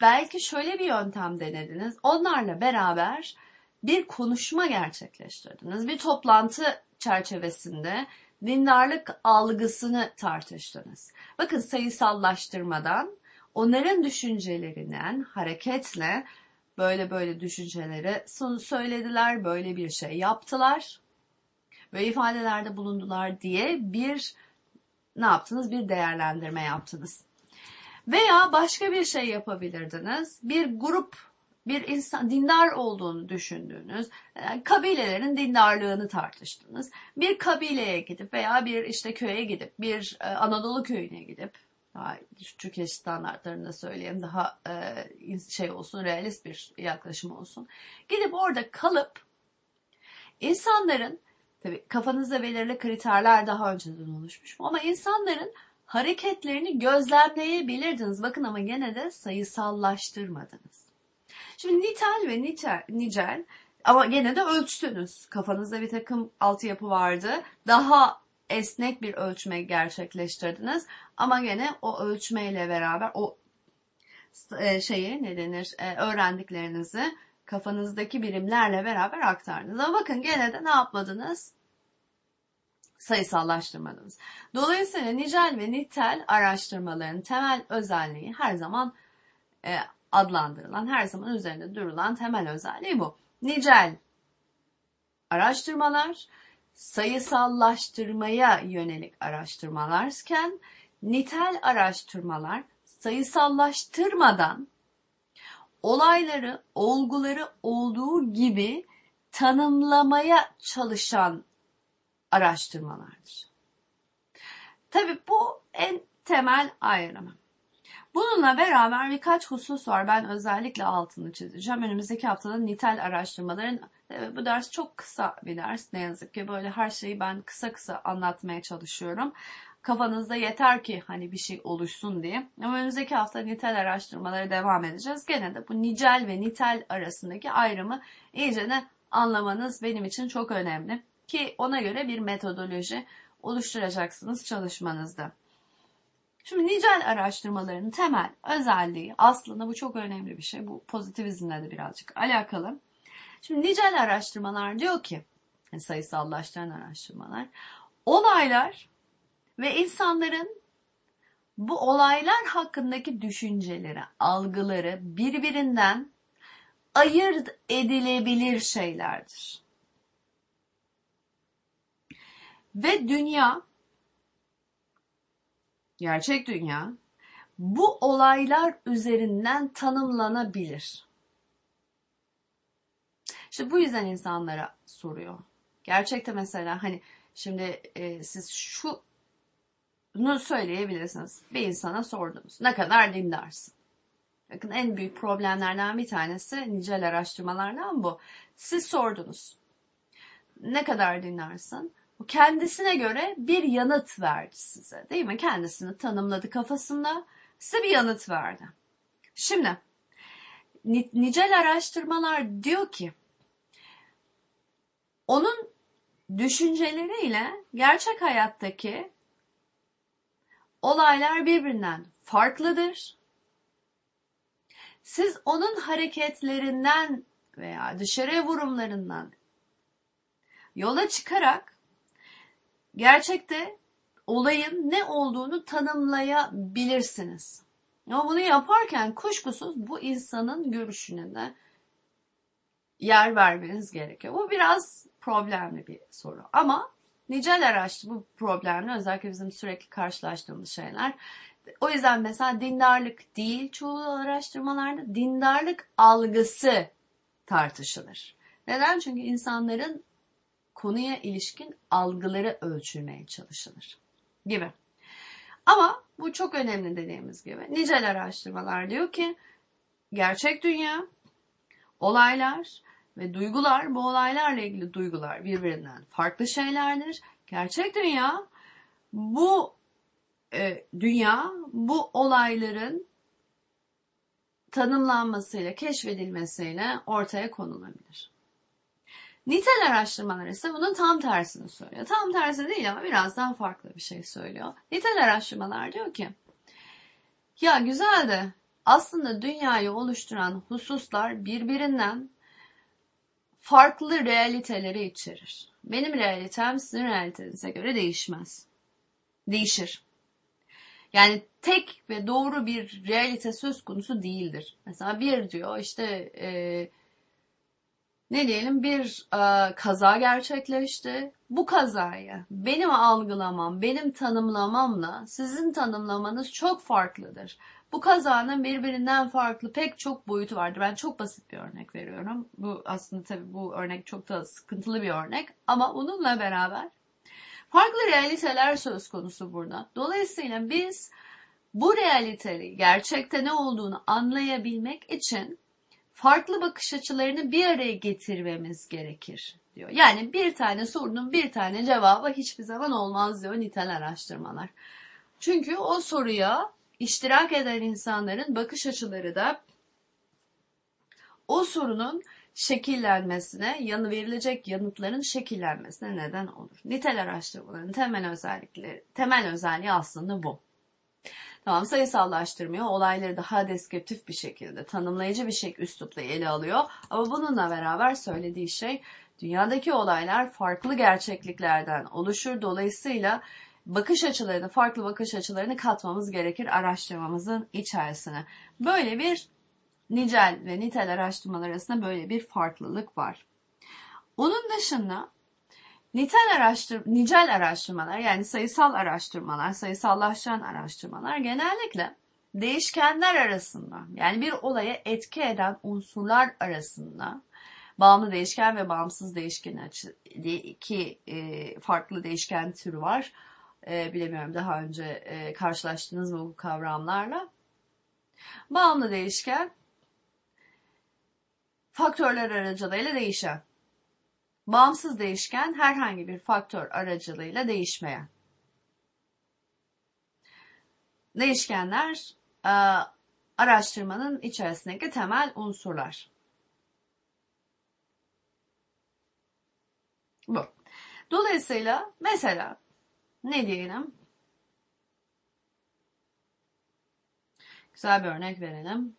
Belki şöyle bir yöntem denediniz. Onlarla beraber bir konuşma gerçekleştirdiniz. Bir toplantı çerçevesinde dindarlık algısını tartıştınız. Bakın sayısallaştırmadan onların düşüncelerinden hareketle böyle böyle düşünceleri söylediler, böyle bir şey yaptılar ve ifadelerde bulundular diye bir ne yaptınız? Bir değerlendirme yaptınız. Veya başka bir şey yapabilirdiniz. Bir grup, bir insan dindar olduğunu düşündüğünüz yani kabilelerin dindarlığını tartıştınız. Bir kabileye gidip veya bir işte köye gidip, bir Anadolu köyüne gidip daha Türkiye standartlarında söyleyeyim daha e, şey olsun realist bir yaklaşım olsun. Gidip orada kalıp insanların tabi kafanızda belirli kriterler daha önceden oluşmuş ama insanların hareketlerini gözlemleyebilirdiniz. Bakın ama gene de sayısallaştırmadınız. Şimdi nitel ve nitel, nicel ama gene de ölçtünüz. Kafanızda bir takım altyapı vardı. Daha esnek bir ölçme gerçekleştirdiniz. Ama gene o ölçmeyle beraber o e, şeyi ne denir e, öğrendiklerinizi kafanızdaki birimlerle beraber aktardınız. Ama bakın gene de ne yapmadınız? Sayısallaştırmadınız. Dolayısıyla nicel ve nitel araştırmaların temel özelliği her zaman e, adlandırılan, her zaman üzerinde durulan temel özelliği bu. Nicel araştırmalar sayısallaştırmaya yönelik araştırmalarken nitel araştırmalar sayısallaştırmadan olayları, olguları olduğu gibi tanımlamaya çalışan araştırmalardır. Tabi bu en temel ayrımı. Bununla beraber birkaç husus var. Ben özellikle altını çizeceğim. Önümüzdeki haftada nitel araştırmaların bu ders çok kısa bir ders ne yazık ki. Böyle her şeyi ben kısa kısa anlatmaya çalışıyorum. Kafanızda yeter ki hani bir şey oluşsun diye. Ama önümüzdeki hafta nitel araştırmalara devam edeceğiz. Gene de bu nicel ve nitel arasındaki ayrımı iyice de anlamanız benim için çok önemli. Ki ona göre bir metodoloji oluşturacaksınız çalışmanızda. Şimdi nicel araştırmaların temel özelliği aslında bu çok önemli bir şey. Bu pozitivizmle de birazcık alakalı. Şimdi nicel araştırmalar diyor ki sayısallaştıran araştırmalar olaylar ve insanların bu olaylar hakkındaki düşünceleri, algıları birbirinden ayırt edilebilir şeylerdir. Ve dünya, gerçek dünya, bu olaylar üzerinden tanımlanabilir. İşte bu yüzden insanlara soruyor. Gerçekte mesela hani şimdi e, siz şu bunu söyleyebilirsiniz. Bir insana sordunuz. Ne kadar dindarsın? Bakın en büyük problemlerden bir tanesi nicel araştırmalardan bu. Siz sordunuz. Ne kadar dinlarsın? O kendisine göre bir yanıt verdi size. Değil mi? Kendisini tanımladı kafasında. Size bir yanıt verdi. Şimdi nicel araştırmalar diyor ki onun düşünceleriyle gerçek hayattaki olaylar birbirinden farklıdır. Siz onun hareketlerinden veya dışarı vurumlarından yola çıkarak gerçekte olayın ne olduğunu tanımlayabilirsiniz. Ama bunu yaparken kuşkusuz bu insanın görüşüne de yer vermeniz gerekiyor. Bu biraz problemli bir soru. Ama nicel araçlı bu problemli özellikle bizim sürekli karşılaştığımız şeyler. O yüzden mesela dindarlık değil çoğu araştırmalarda dindarlık algısı tartışılır. Neden? Çünkü insanların konuya ilişkin algıları ölçülmeye çalışılır gibi. Ama bu çok önemli dediğimiz gibi. Nicel araştırmalar diyor ki gerçek dünya, olaylar ve duygular, bu olaylarla ilgili duygular birbirinden farklı şeylerdir. Gerçek dünya bu e, dünya bu olayların tanımlanmasıyla, keşfedilmesiyle ortaya konulabilir. Nitel araştırmalar ise bunun tam tersini söylüyor. Tam tersi değil ama biraz daha farklı bir şey söylüyor. Nitel araştırmalar diyor ki ya güzel de aslında dünyayı oluşturan hususlar birbirinden farklı realiteleri içerir. Benim realitem sizin realitenize göre değişmez. Değişir. Yani tek ve doğru bir realite söz konusu değildir. Mesela bir diyor işte e, ne diyelim bir e, kaza gerçekleşti. Bu kazayı benim algılamam, benim tanımlamamla sizin tanımlamanız çok farklıdır. Bu kazanın birbirinden farklı pek çok boyutu vardır. Ben çok basit bir örnek veriyorum. Bu aslında tabii bu örnek çok da sıkıntılı bir örnek ama onunla beraber farklı realiteler söz konusu burada. Dolayısıyla biz bu realiteyi gerçekte ne olduğunu anlayabilmek için farklı bakış açılarını bir araya getirmemiz gerekir diyor. Yani bir tane sorunun bir tane cevabı hiçbir zaman olmaz diyor nitel araştırmalar. Çünkü o soruya iştirak eden insanların bakış açıları da o sorunun şekillenmesine, yanı verilecek yanıtların şekillenmesine neden olur. Nitel araştırmaların temel özellikleri, temel özelliği aslında bu. Tamam sayısallaştırmıyor. Olayları daha deskriptif bir şekilde, tanımlayıcı bir şekilde üslupla ele alıyor. Ama bununla beraber söylediği şey dünyadaki olaylar farklı gerçekliklerden oluşur. Dolayısıyla bakış açılarını, farklı bakış açılarını katmamız gerekir araştırmamızın içerisine. Böyle bir nicel ve nitel araştırmalar arasında böyle bir farklılık var. Onun dışında Nitel araştır, nicel araştırmalar yani sayısal araştırmalar, sayısallaştıran araştırmalar genellikle değişkenler arasında yani bir olaya etki eden unsurlar arasında bağımlı değişken ve bağımsız değişken iki e, farklı değişken türü var. E, bilemiyorum daha önce e, karşılaştınız mı bu kavramlarla? Bağımlı değişken faktörler aracılığıyla değişen Bağımsız değişken herhangi bir faktör aracılığıyla değişmeyen. Değişkenler e, araştırmanın içerisindeki temel unsurlar. Bu. Dolayısıyla mesela ne diyelim? Güzel bir örnek verelim.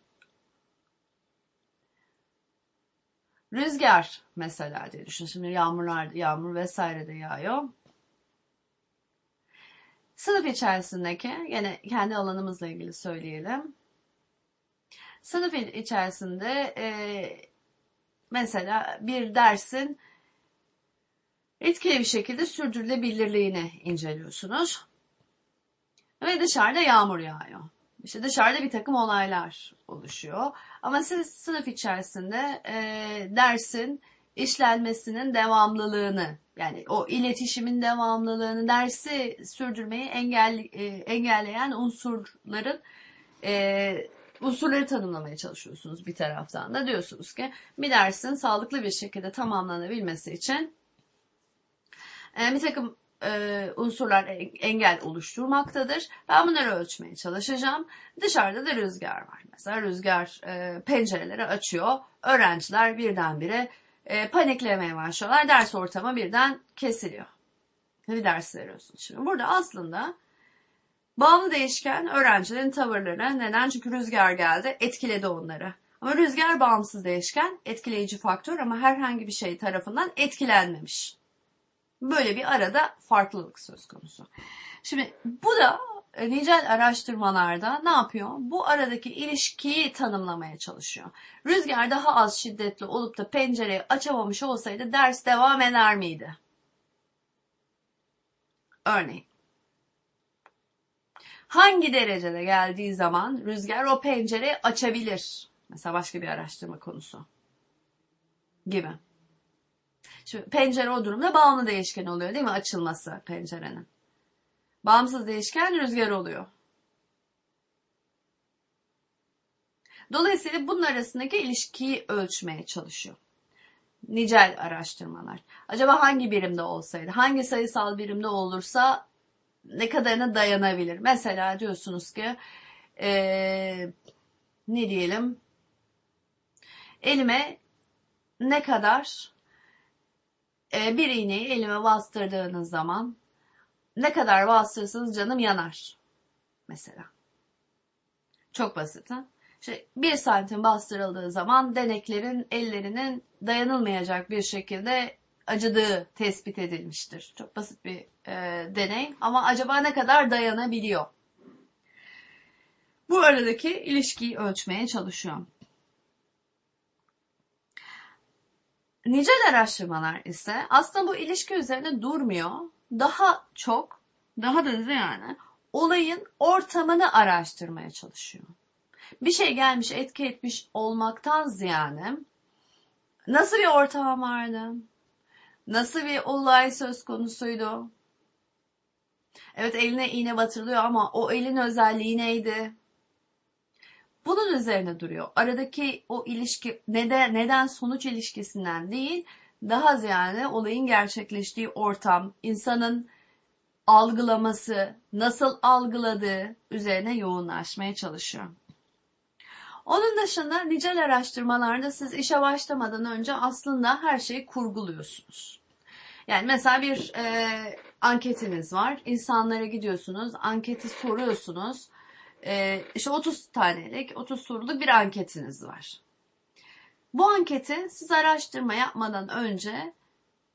Rüzgar mesela diye düşün. Şimdi yağmurlar, yağmur vesaire de yağıyor. Sınıf içerisindeki, yine kendi alanımızla ilgili söyleyelim. Sınıf içerisinde e, mesela bir dersin etkili bir şekilde sürdürülebilirliğini inceliyorsunuz. Ve dışarıda yağmur yağıyor. İşte dışarıda bir takım olaylar oluşuyor. Ama siz sınıf içerisinde e, dersin işlenmesinin devamlılığını yani o iletişimin devamlılığını dersi sürdürmeyi engel, e, engelleyen unsurların e, unsurları tanımlamaya çalışıyorsunuz bir taraftan da diyorsunuz ki bir dersin sağlıklı bir şekilde tamamlanabilmesi için e, bir takım e, unsurlar engel oluşturmaktadır. Ben bunları ölçmeye çalışacağım. Dışarıda da rüzgar var. Mesela rüzgar e, pencereleri açıyor. Öğrenciler birdenbire e, paniklemeye başlıyorlar. Ders ortamı birden kesiliyor. Bir ders veriyorsun. Şimdi burada aslında bağlı değişken öğrencilerin tavırları. Neden? Çünkü rüzgar geldi, etkiledi onları. Ama rüzgar bağımsız değişken, etkileyici faktör ama herhangi bir şey tarafından etkilenmemiş. Böyle bir arada farklılık söz konusu. Şimdi bu da e, nicel araştırmalarda ne yapıyor? Bu aradaki ilişkiyi tanımlamaya çalışıyor. Rüzgar daha az şiddetli olup da pencereyi açamamış olsaydı ders devam eder miydi? Örneğin. Hangi derecede geldiği zaman rüzgar o pencereyi açabilir? Mesela başka bir araştırma konusu gibi. Şimdi pencere o durumda bağımlı değişken oluyor değil mi açılması pencerenin. Bağımsız değişken rüzgar oluyor. Dolayısıyla bunun arasındaki ilişkiyi ölçmeye çalışıyor. Nicel araştırmalar. Acaba hangi birimde olsaydı, hangi sayısal birimde olursa ne kadarına dayanabilir? Mesela diyorsunuz ki ee, ne diyelim elime ne kadar e, bir iğneyi elime bastırdığınız zaman ne kadar bastırırsanız canım yanar. Mesela. Çok basit. Ha? İşte bir santim bastırıldığı zaman deneklerin ellerinin dayanılmayacak bir şekilde acıdığı tespit edilmiştir. Çok basit bir e, deney ama acaba ne kadar dayanabiliyor? Bu aradaki ilişkiyi ölçmeye çalışıyorum. Nicel araştırmalar ise aslında bu ilişki üzerine durmuyor. Daha çok, daha da yani olayın ortamını araştırmaya çalışıyor. Bir şey gelmiş, etki etmiş olmaktan ziyade nasıl bir ortam vardı? Nasıl bir olay söz konusuydu? Evet eline iğne batırılıyor ama o elin özelliği neydi? Bunun üzerine duruyor. Aradaki o ilişki neden, neden sonuç ilişkisinden değil, daha ziyade olayın gerçekleştiği ortam, insanın algılaması, nasıl algıladığı üzerine yoğunlaşmaya çalışıyor. Onun dışında nicel araştırmalarda siz işe başlamadan önce aslında her şeyi kurguluyorsunuz. Yani mesela bir e, anketiniz var. İnsanlara gidiyorsunuz, anketi soruyorsunuz e, işte 30 tanelik, 30 soruluk bir anketiniz var. Bu anketi siz araştırma yapmadan önce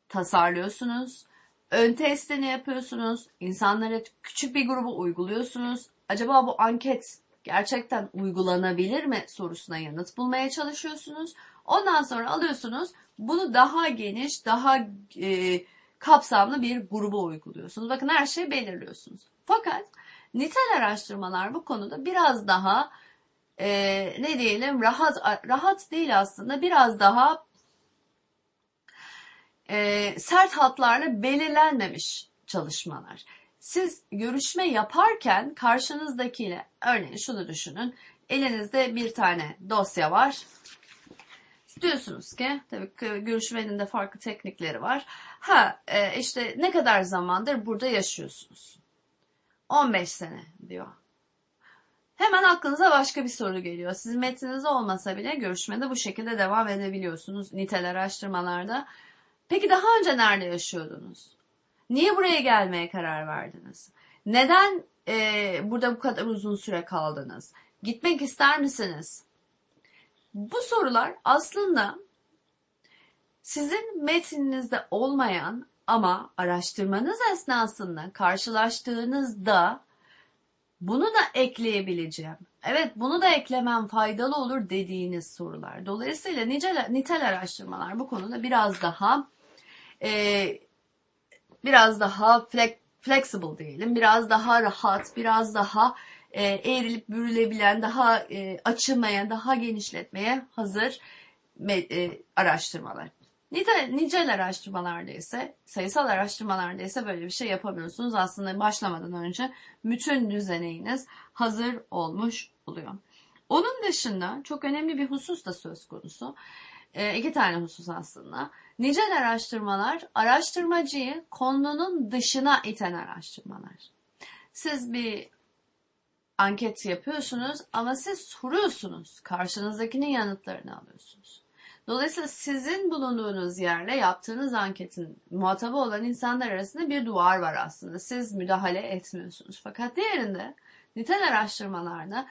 tasarlıyorsunuz. Ön testini yapıyorsunuz. İnsanlara küçük bir grubu uyguluyorsunuz. Acaba bu anket gerçekten uygulanabilir mi sorusuna yanıt bulmaya çalışıyorsunuz. Ondan sonra alıyorsunuz. Bunu daha geniş, daha e, kapsamlı bir gruba uyguluyorsunuz. Bakın her şeyi belirliyorsunuz. Fakat Nitel araştırmalar bu konuda biraz daha e, ne diyelim rahat rahat değil aslında biraz daha e, sert hatlarla belirlenmemiş çalışmalar. Siz görüşme yaparken karşınızdakiyle örneğin şunu düşünün elinizde bir tane dosya var. Diyorsunuz ki tabii görüşmenin de farklı teknikleri var. Ha e, işte ne kadar zamandır burada yaşıyorsunuz? 15 sene diyor. Hemen aklınıza başka bir soru geliyor. Sizin metniniz olmasa bile görüşmede bu şekilde devam edebiliyorsunuz nitel araştırmalarda. Peki daha önce nerede yaşıyordunuz? Niye buraya gelmeye karar verdiniz? Neden e, burada bu kadar uzun süre kaldınız? Gitmek ister misiniz? Bu sorular aslında sizin metninizde olmayan ama araştırmanız esnasında karşılaştığınızda bunu da ekleyebileceğim. Evet bunu da eklemem faydalı olur dediğiniz sorular. Dolayısıyla nicel, nitel araştırmalar bu konuda biraz daha e, biraz daha flexible diyelim, biraz daha rahat, biraz daha e, eğrilip bürülebilen, daha e, açılmaya, daha genişletmeye hazır e, araştırmalar. Nicel, nicel araştırmalarda ise, sayısal araştırmalarda ise böyle bir şey yapamıyorsunuz. Aslında başlamadan önce bütün düzeniniz hazır olmuş oluyor. Onun dışında çok önemli bir husus da söz konusu. E, iki tane husus aslında. Nicel araştırmalar, araştırmacıyı konunun dışına iten araştırmalar. Siz bir anket yapıyorsunuz ama siz soruyorsunuz. Karşınızdakinin yanıtlarını alıyorsunuz. Dolayısıyla sizin bulunduğunuz yerle yaptığınız anketin muhatabı olan insanlar arasında bir duvar var aslında. Siz müdahale etmiyorsunuz. Fakat diğerinde nitel araştırmalarda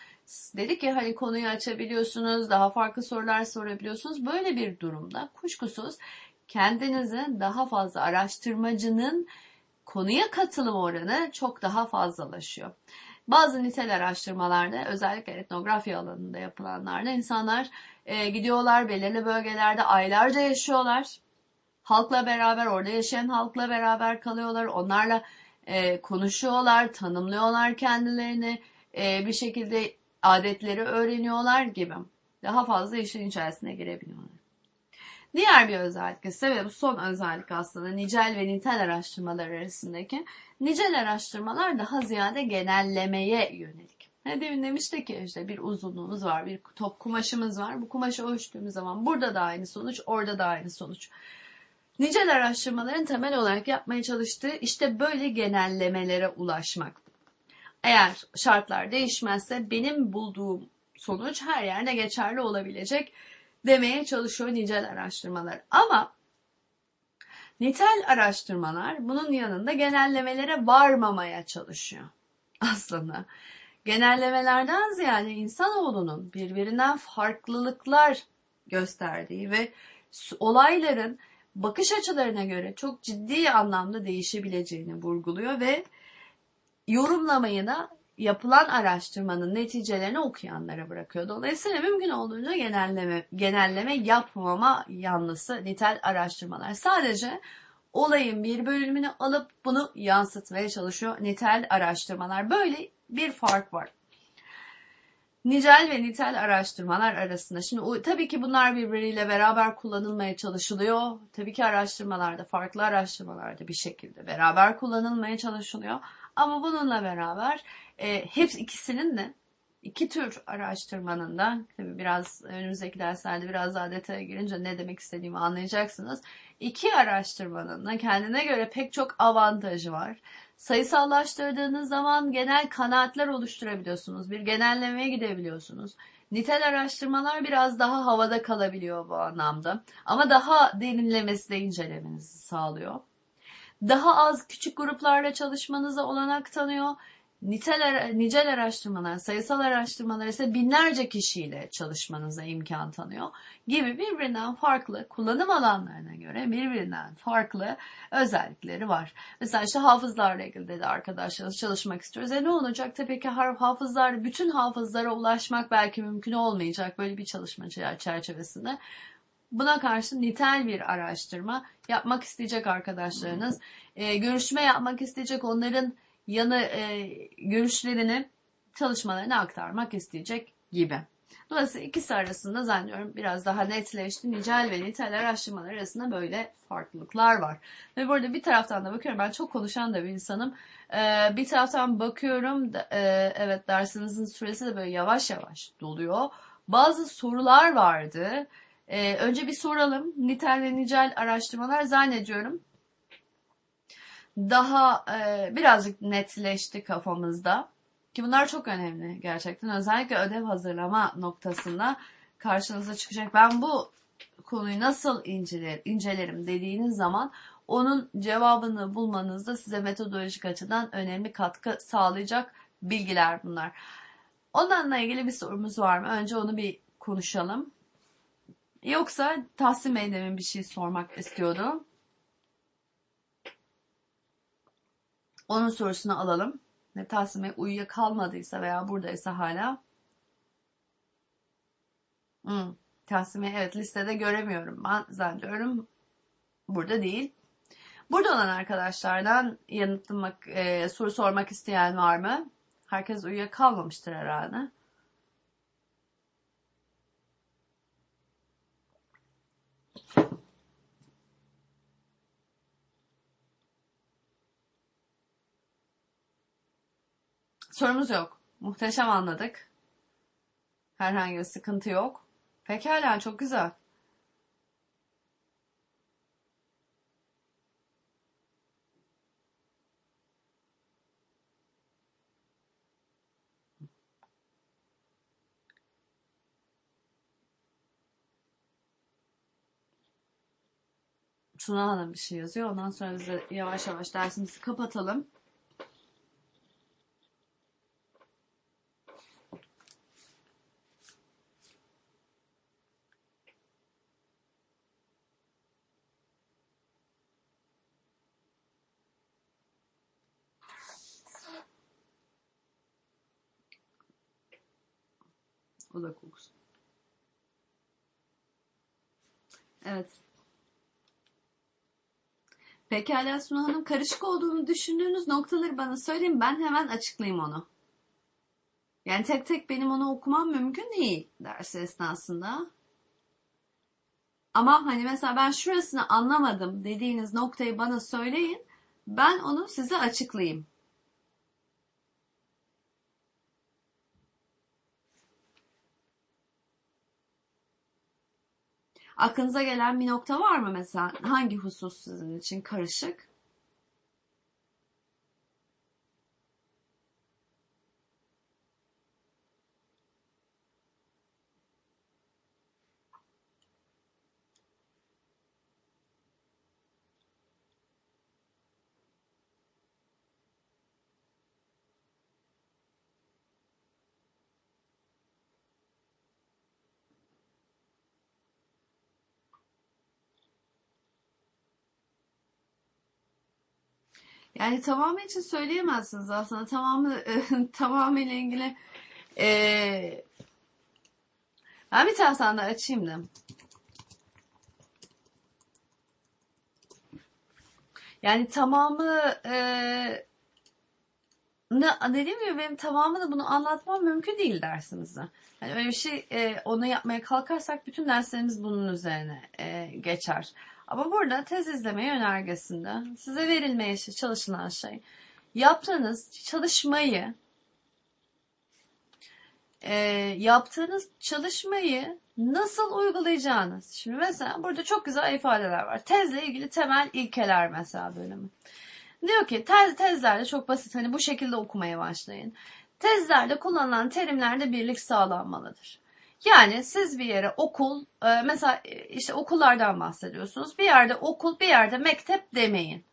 dedik ki hani konuyu açabiliyorsunuz, daha farklı sorular sorabiliyorsunuz. Böyle bir durumda kuşkusuz kendinizi daha fazla araştırmacının konuya katılım oranı çok daha fazlalaşıyor. Bazı nitel araştırmalarda özellikle etnografya alanında yapılanlarda insanlar e, gidiyorlar belirli bölgelerde aylarca yaşıyorlar. Halkla beraber orada yaşayan halkla beraber kalıyorlar. Onlarla e, konuşuyorlar, tanımlıyorlar kendilerini. E, bir şekilde adetleri öğreniyorlar gibi. Daha fazla işin içerisine girebiliyorlar. Diğer bir özellik ise ve bu son özellik aslında nicel ve nitel araştırmalar arasındaki nicel araştırmalar daha ziyade genellemeye yönelik. Hani demin demiştik ki işte bir uzunluğumuz var, bir top kumaşımız var. Bu kumaşı ölçtüğümüz zaman burada da aynı sonuç, orada da aynı sonuç. Nicel araştırmaların temel olarak yapmaya çalıştığı işte böyle genellemelere ulaşmak. Eğer şartlar değişmezse benim bulduğum sonuç her yerde geçerli olabilecek demeye çalışıyor nicel araştırmalar. Ama nitel araştırmalar bunun yanında genellemelere varmamaya çalışıyor (laughs) aslında. Genellemelerden ziyade insanoğlunun birbirinden farklılıklar gösterdiği ve olayların bakış açılarına göre çok ciddi anlamda değişebileceğini vurguluyor ve yorumlamayı da yapılan araştırmanın neticelerini okuyanlara bırakıyor. Dolayısıyla mümkün olduğunca genelleme, genelleme yapmama yanlısı nitel araştırmalar. Sadece olayın bir bölümünü alıp bunu yansıtmaya çalışıyor nitel araştırmalar. Böyle bir fark var. Nicel ve nitel araştırmalar arasında. Şimdi tabii ki bunlar birbiriyle beraber kullanılmaya çalışılıyor. Tabii ki araştırmalarda, farklı araştırmalarda bir şekilde beraber kullanılmaya çalışılıyor. Ama bununla beraber e, hepsi ikisinin de iki tür araştırmanın da biraz önümüzdeki derslerde biraz daha detaya girince ne demek istediğimi anlayacaksınız. İki araştırmanın da kendine göre pek çok avantajı var. Sayısallaştırdığınız zaman genel kanaatler oluşturabiliyorsunuz. Bir genellemeye gidebiliyorsunuz. Nitel araştırmalar biraz daha havada kalabiliyor bu anlamda. Ama daha derinlemesi de incelemenizi sağlıyor. Daha az küçük gruplarla çalışmanıza olanak tanıyor Nitel, nicel araştırmalar, sayısal araştırmalar ise binlerce kişiyle çalışmanıza imkan tanıyor gibi birbirinden farklı kullanım alanlarına göre birbirinden farklı özellikleri var. Mesela işte hafızlarla ilgili dedi arkadaşlar çalışmak istiyoruz. E ne olacak? Tabii ki hafızlar, bütün hafızlara ulaşmak belki mümkün olmayacak böyle bir çalışma çerçevesinde. Buna karşı nitel bir araştırma yapmak isteyecek arkadaşlarınız, e, görüşme yapmak isteyecek onların yanı e, görüşlerini çalışmalarına aktarmak isteyecek gibi. Dolayısıyla ikisi arasında zannediyorum biraz daha netleşti. Nicel ve nitel araştırmalar arasında böyle farklılıklar var. Ve burada bir taraftan da bakıyorum ben çok konuşan da bir insanım. Ee, bir taraftan bakıyorum da, e, evet dersinizin süresi de böyle yavaş yavaş doluyor. Bazı sorular vardı. Ee, önce bir soralım. Nitel ve nicel araştırmalar zannediyorum daha e, birazcık netleşti kafamızda. Ki bunlar çok önemli gerçekten. Özellikle ödev hazırlama noktasında karşınıza çıkacak. Ben bu konuyu nasıl inceler, incelerim dediğiniz zaman onun cevabını bulmanızda size metodolojik açıdan önemli katkı sağlayacak bilgiler bunlar. Onunla ilgili bir sorumuz var mı? Önce onu bir konuşalım. Yoksa Tahsin Bey bir şey sormak istiyordu. Onun sorusunu alalım. Ne Tahsin Bey uyuyakalmadıysa veya buradaysa hala. Hmm, Tahsin Bey evet listede göremiyorum. Ben zannediyorum burada değil. Burada olan arkadaşlardan yanıtlamak, e, soru sormak isteyen var mı? Herkes uyuyakalmamıştır herhalde. Sorumuz yok. Muhteşem anladık. Herhangi bir sıkıntı yok. Pekala çok güzel. Tuna Hanım bir şey yazıyor. Ondan sonra biz de yavaş yavaş dersimizi kapatalım. Evet. Pekala Sunu Hanım karışık olduğunu düşündüğünüz noktaları bana söyleyin ben hemen açıklayayım onu. Yani tek tek benim onu okumam mümkün değil ders esnasında. Ama hani mesela ben şurasını anlamadım dediğiniz noktayı bana söyleyin. Ben onu size açıklayayım. Aklınıza gelen bir nokta var mı mesela? Hangi husus sizin için karışık? Yani tamamı için söyleyemezsiniz aslında. Tamamı (laughs) tamamıyla ilgili ee, ben bir taraftan da açayım da. Yani tamamı e, ne, dediğim gibi benim tamamını bunu anlatmam mümkün değil dersimizde. Yani öyle bir şey e, onu yapmaya kalkarsak bütün derslerimiz bunun üzerine e, geçer. Ama burada tez izleme yönergesinde size verilmeye çalışılan şey yaptığınız çalışmayı e, yaptığınız çalışmayı nasıl uygulayacağınız. Şimdi mesela burada çok güzel ifadeler var. Tezle ilgili temel ilkeler mesela bölümü. Diyor ki tez, tezlerde çok basit hani bu şekilde okumaya başlayın. Tezlerde kullanılan terimlerde birlik sağlanmalıdır. Yani siz bir yere okul, e, mesela e, işte okullardan bahsediyorsunuz. Bir yerde okul, bir yerde mektep demeyin.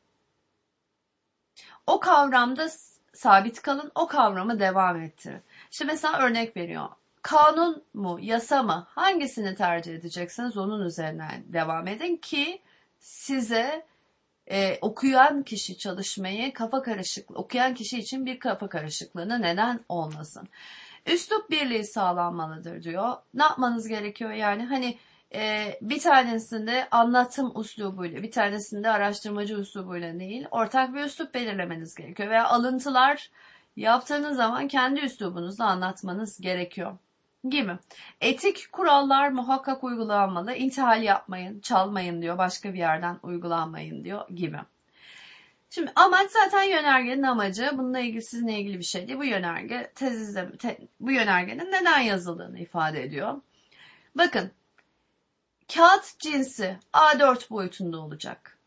O kavramda sabit kalın, o kavramı devam ettirin. İşte mesela örnek veriyor. Kanun mu, yasa mı? Hangisini tercih edeceksiniz? Onun üzerinden devam edin ki size e, okuyan kişi çalışmayı kafa karışıklığı, okuyan kişi için bir kafa karışıklığına neden olmasın. Üslup birliği sağlanmalıdır diyor. Ne yapmanız gerekiyor yani hani e, bir tanesinde anlatım uslubuyla bir tanesinde araştırmacı uslubuyla değil ortak bir üslup belirlemeniz gerekiyor. Veya alıntılar yaptığınız zaman kendi üslubunuzla anlatmanız gerekiyor gibi. Etik kurallar muhakkak uygulanmalı. İntihal yapmayın, çalmayın diyor. Başka bir yerden uygulanmayın diyor gibi. Şimdi amaç zaten yönergenin amacı. Bununla ilgili sizinle ilgili bir şey değil. Bu yönerge tez izleme, te, bu yönergenin neden yazıldığını ifade ediyor. Bakın kağıt cinsi A4 boyutunda olacak.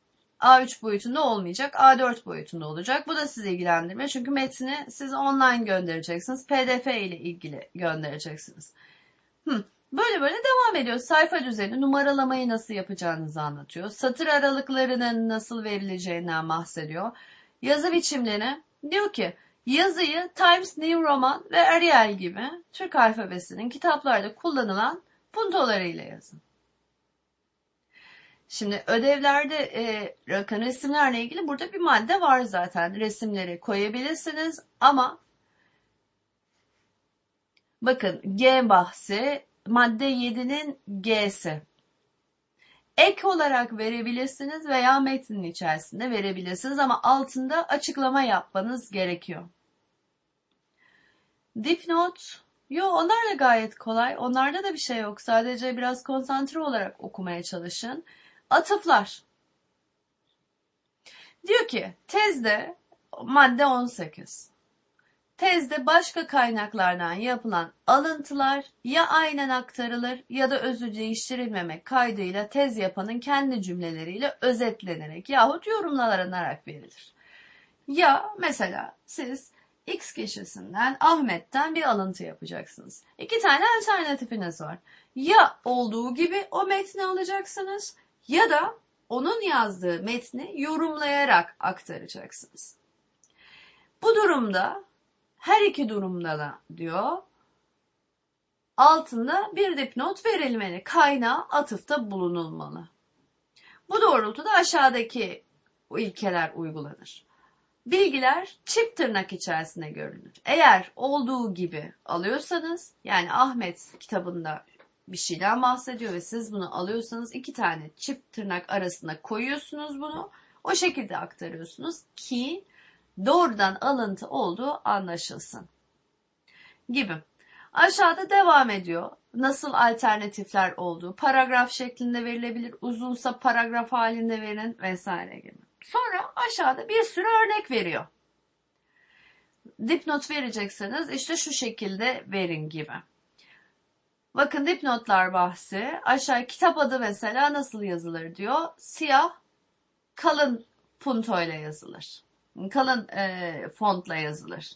A3 boyutunda olmayacak. A4 boyutunda olacak. Bu da sizi ilgilendirmiyor. Çünkü metni siz online göndereceksiniz. PDF ile ilgili göndereceksiniz. Hı. Böyle böyle devam ediyor. Sayfa düzeni numaralamayı nasıl yapacağınızı anlatıyor. Satır aralıklarının nasıl verileceğinden bahsediyor. Yazı biçimlerini diyor ki yazıyı Times New Roman ve Arial gibi Türk alfabesinin kitaplarda kullanılan puntolarıyla yazın. Şimdi ödevlerde e, rakam resimlerle ilgili burada bir madde var zaten. Resimleri koyabilirsiniz ama bakın G bahsi madde 7'nin G'si. Ek olarak verebilirsiniz veya metnin içerisinde verebilirsiniz ama altında açıklama yapmanız gerekiyor. Dipnot, yo onlar da gayet kolay. Onlarda da bir şey yok. Sadece biraz konsantre olarak okumaya çalışın. Atıflar. Diyor ki tezde madde 18. Tezde başka kaynaklardan yapılan alıntılar ya aynen aktarılır ya da özü değiştirilmemek kaydıyla tez yapanın kendi cümleleriyle özetlenerek yahut yorumlanarak verilir. Ya mesela siz X kişisinden Ahmet'ten bir alıntı yapacaksınız. İki tane alternatifiniz var. Ya olduğu gibi o metni alacaksınız ya da onun yazdığı metni yorumlayarak aktaracaksınız. Bu durumda her iki durumda da diyor altında bir dipnot verilmeli. Kaynağı atıfta bulunulmalı. Bu doğrultuda aşağıdaki ilkeler uygulanır. Bilgiler çift tırnak içerisinde görünür. Eğer olduğu gibi alıyorsanız yani Ahmet kitabında bir şeyden bahsediyor ve siz bunu alıyorsanız iki tane çift tırnak arasında koyuyorsunuz bunu. O şekilde aktarıyorsunuz ki doğrudan alıntı olduğu anlaşılsın. Gibi. Aşağıda devam ediyor. Nasıl alternatifler olduğu, paragraf şeklinde verilebilir, uzunsa paragraf halinde verin vesaire gibi. Sonra aşağıda bir sürü örnek veriyor. Dipnot verecekseniz işte şu şekilde verin gibi. Bakın dipnotlar bahsi. Aşağı kitap adı mesela nasıl yazılır diyor. Siyah kalın punto ile yazılır. Kalın e, fontla yazılır.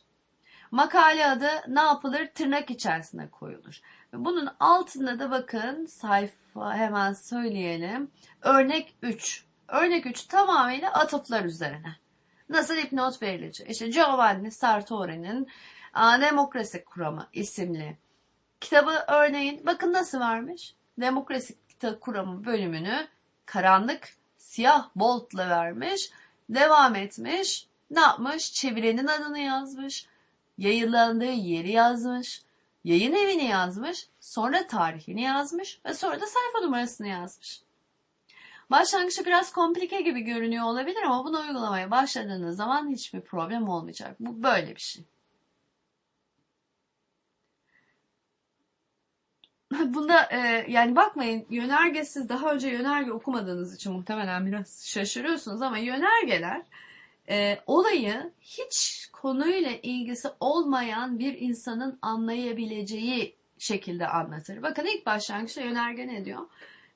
Makale adı ne yapılır? Tırnak içerisine koyulur. Bunun altında da bakın sayfa hemen söyleyelim. Örnek 3. Örnek 3 tamamıyla atıflar üzerine. Nasıl hipnot verilecek? İşte Giovanni Sartori'nin Demokrasi Kuramı isimli kitabı örneğin bakın nasıl vermiş. Demokrasi Kuramı bölümünü karanlık siyah boltla vermiş. Devam etmiş. Ne yapmış? Çevirenin adını yazmış. Yayınlandığı yeri yazmış. Yayın evini yazmış. Sonra tarihini yazmış. Ve sonra da sayfa numarasını yazmış. Başlangıçta biraz komplike gibi görünüyor olabilir ama bunu uygulamaya başladığınız zaman hiçbir problem olmayacak. Bu böyle bir şey. (laughs) Bunda e, yani bakmayın yönergesiz daha önce yönerge okumadığınız için muhtemelen biraz şaşırıyorsunuz ama yönergeler e, olayı hiç konuyla ilgisi olmayan bir insanın anlayabileceği şekilde anlatır. Bakın ilk başlangıçta yönerge ne diyor?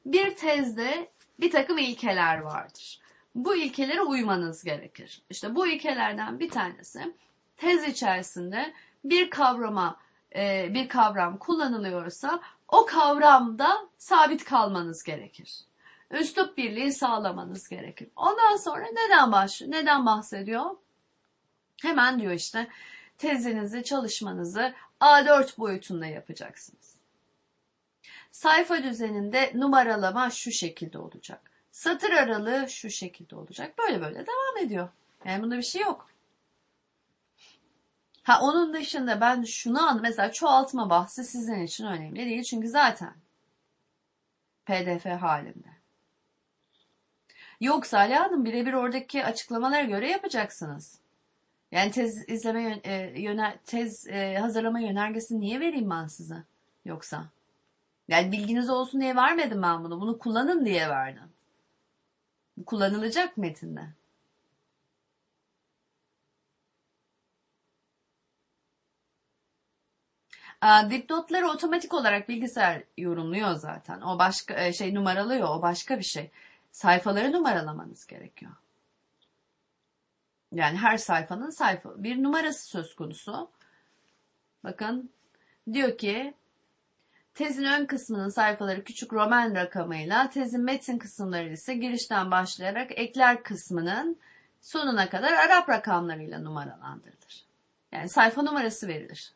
Bir tezde bir takım ilkeler vardır. Bu ilkelere uymanız gerekir. İşte bu ilkelerden bir tanesi tez içerisinde bir kavrama e, bir kavram kullanılıyorsa o kavramda sabit kalmanız gerekir. Üslup birliği sağlamanız gerekir. Ondan sonra neden başlıyor? Neden bahsediyor? Hemen diyor işte tezinizi, çalışmanızı A4 boyutunda yapacaksınız. Sayfa düzeninde numaralama şu şekilde olacak. Satır aralığı şu şekilde olacak. Böyle böyle devam ediyor. Yani bunda bir şey yok. Ha onun dışında ben şunu an mesela çoğaltma bahsi sizin için önemli değil çünkü zaten PDF halinde. Yoksa Ali Hanım birebir oradaki açıklamalara göre yapacaksınız. Yani tez izleme e, yöner, tez e, hazırlama yönergesini niye vereyim ben size? Yoksa. Yani bilginiz olsun diye vermedim ben bunu. Bunu kullanın diye verdim. Bu kullanılacak metinde. Dipnotları otomatik olarak bilgisayar yorumluyor zaten. O başka e, şey numaralıyor. O başka bir şey. Sayfaları numaralamanız gerekiyor. Yani her sayfanın sayfa bir numarası söz konusu. Bakın diyor ki tezin ön kısmının sayfaları küçük Roman rakamıyla tezin metin kısımları ise girişten başlayarak ekler kısmının sonuna kadar Arap rakamlarıyla numaralandırılır. Yani sayfa numarası verilir.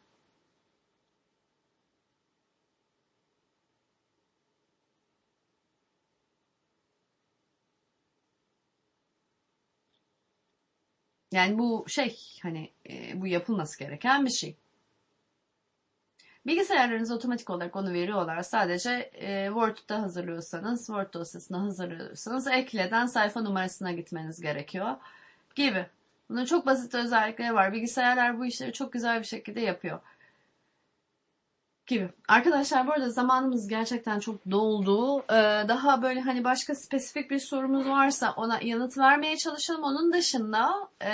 Yani bu şey hani e, bu yapılması gereken bir şey. Bilgisayarlarınız otomatik olarak onu veriyorlar. Sadece e, Word'da hazırlıyorsanız, Word dosyasına hazırlıyorsanız ekleden sayfa numarasına gitmeniz gerekiyor gibi. Bunun çok basit özellikleri var. Bilgisayarlar bu işleri çok güzel bir şekilde yapıyor gibi. Arkadaşlar bu arada zamanımız gerçekten çok doldu. Ee, daha böyle hani başka spesifik bir sorumuz varsa ona yanıt vermeye çalışalım. Onun dışında e,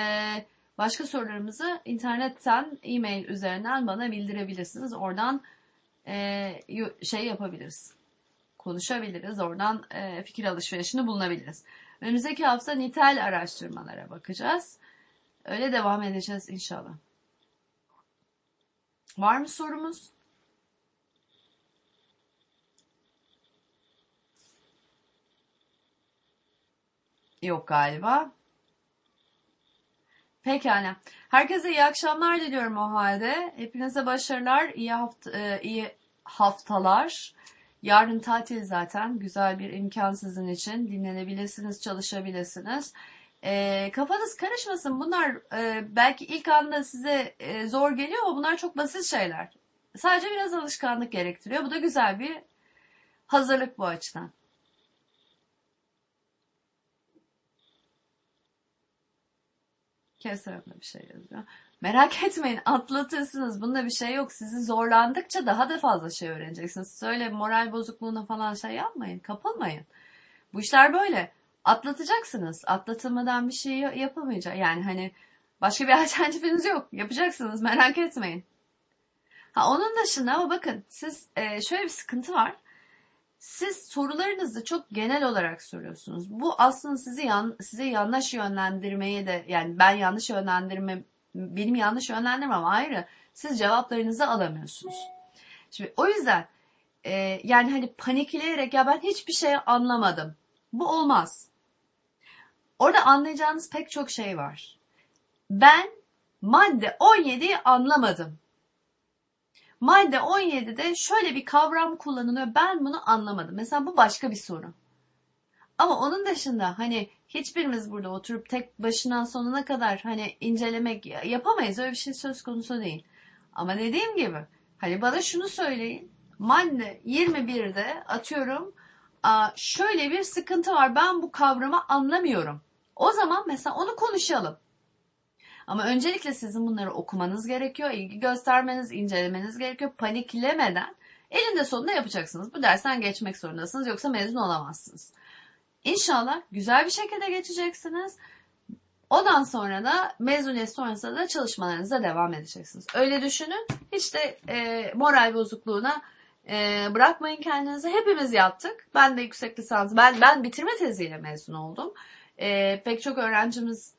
başka sorularımızı internetten, e-mail üzerinden bana bildirebilirsiniz. Oradan e, şey yapabiliriz. Konuşabiliriz. Oradan e, fikir alışverişinde bulunabiliriz. Önümüzdeki hafta nitel araştırmalara bakacağız. Öyle devam edeceğiz inşallah. Var mı sorumuz? Yok galiba. Pekala. Herkese iyi akşamlar diliyorum o halde. Hepinize başarılar, iyi hafta, e, iyi haftalar. Yarın tatil zaten. Güzel bir imkan sizin için. Dinlenebilirsiniz, çalışabilirsiniz. E, kafanız karışmasın. Bunlar e, belki ilk anda size e, zor geliyor ama bunlar çok basit şeyler. Sadece biraz alışkanlık gerektiriyor. Bu da güzel bir hazırlık bu açıdan. Kesinlikle bir şey yazıyor. Merak (laughs) etmeyin atlatırsınız. Bunda bir şey yok. Sizi zorlandıkça daha da fazla şey öğreneceksiniz. Söyle moral bozukluğuna falan şey yapmayın. Kapılmayın. Bu işler böyle. Atlatacaksınız. Atlatılmadan bir şey yapamayacak. Yani hani başka bir (laughs) alternatifiniz yok. Yapacaksınız. Merak etmeyin. Ha onun dışında ama bakın siz e, şöyle bir sıkıntı var. Siz sorularınızı çok genel olarak soruyorsunuz. Bu aslında sizi yan, size yanlış yönlendirmeye de yani ben yanlış yönlendirme benim yanlış yönlendirmem ayrı. Siz cevaplarınızı alamıyorsunuz. Şimdi o yüzden e, yani hani panikleyerek ya ben hiçbir şey anlamadım. Bu olmaz. Orada anlayacağınız pek çok şey var. Ben madde 17'yi anlamadım. Madde 17'de şöyle bir kavram kullanılıyor. Ben bunu anlamadım. Mesela bu başka bir soru. Ama onun dışında hani hiçbirimiz burada oturup tek başına sonuna kadar hani incelemek yapamayız. Öyle bir şey söz konusu değil. Ama dediğim gibi hani bana şunu söyleyin. Madde 21'de atıyorum şöyle bir sıkıntı var. Ben bu kavramı anlamıyorum. O zaman mesela onu konuşalım. Ama öncelikle sizin bunları okumanız gerekiyor, ilgi göstermeniz, incelemeniz gerekiyor. Paniklemeden elinde sonunda yapacaksınız. Bu dersten geçmek zorundasınız yoksa mezun olamazsınız. İnşallah güzel bir şekilde geçeceksiniz. Ondan sonra da mezuniyet sonrasında da çalışmalarınıza devam edeceksiniz. Öyle düşünün. Hiç de e, moral bozukluğuna e, bırakmayın kendinizi. Hepimiz yaptık. Ben de yüksek lisans, ben ben bitirme teziyle mezun oldum. E, pek çok öğrencimiz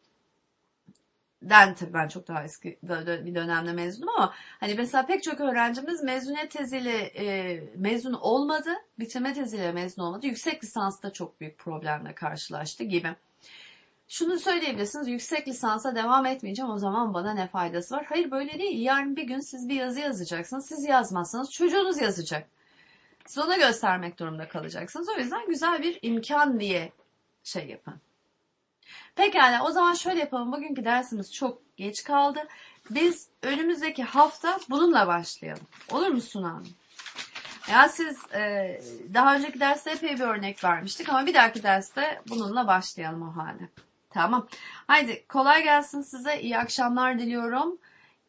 den tabii ben çok daha eski bir dönemde mezunum ama hani mesela pek çok öğrencimiz mezuniyet teziyle e, mezun olmadı, bitirme teziyle mezun olmadı. Yüksek lisansta çok büyük problemle karşılaştı gibi. Şunu söyleyebilirsiniz, yüksek lisansa devam etmeyeceğim o zaman bana ne faydası var? Hayır böyle değil. Yarın bir gün siz bir yazı yazacaksınız. Siz yazmazsanız çocuğunuz yazacak. Siz ona göstermek durumunda kalacaksınız. O yüzden güzel bir imkan diye şey yapın. Pekala o zaman şöyle yapalım. Bugünkü dersimiz çok geç kaldı. Biz önümüzdeki hafta bununla başlayalım. Olur mu Suna Hanım? Ya siz e, daha önceki derste epey bir örnek vermiştik ama bir dahaki derste bununla başlayalım o halde. Tamam. Haydi kolay gelsin size. İyi akşamlar diliyorum.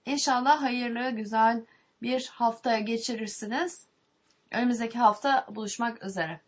İnşallah hayırlı, güzel bir haftaya geçirirsiniz. Önümüzdeki hafta buluşmak üzere.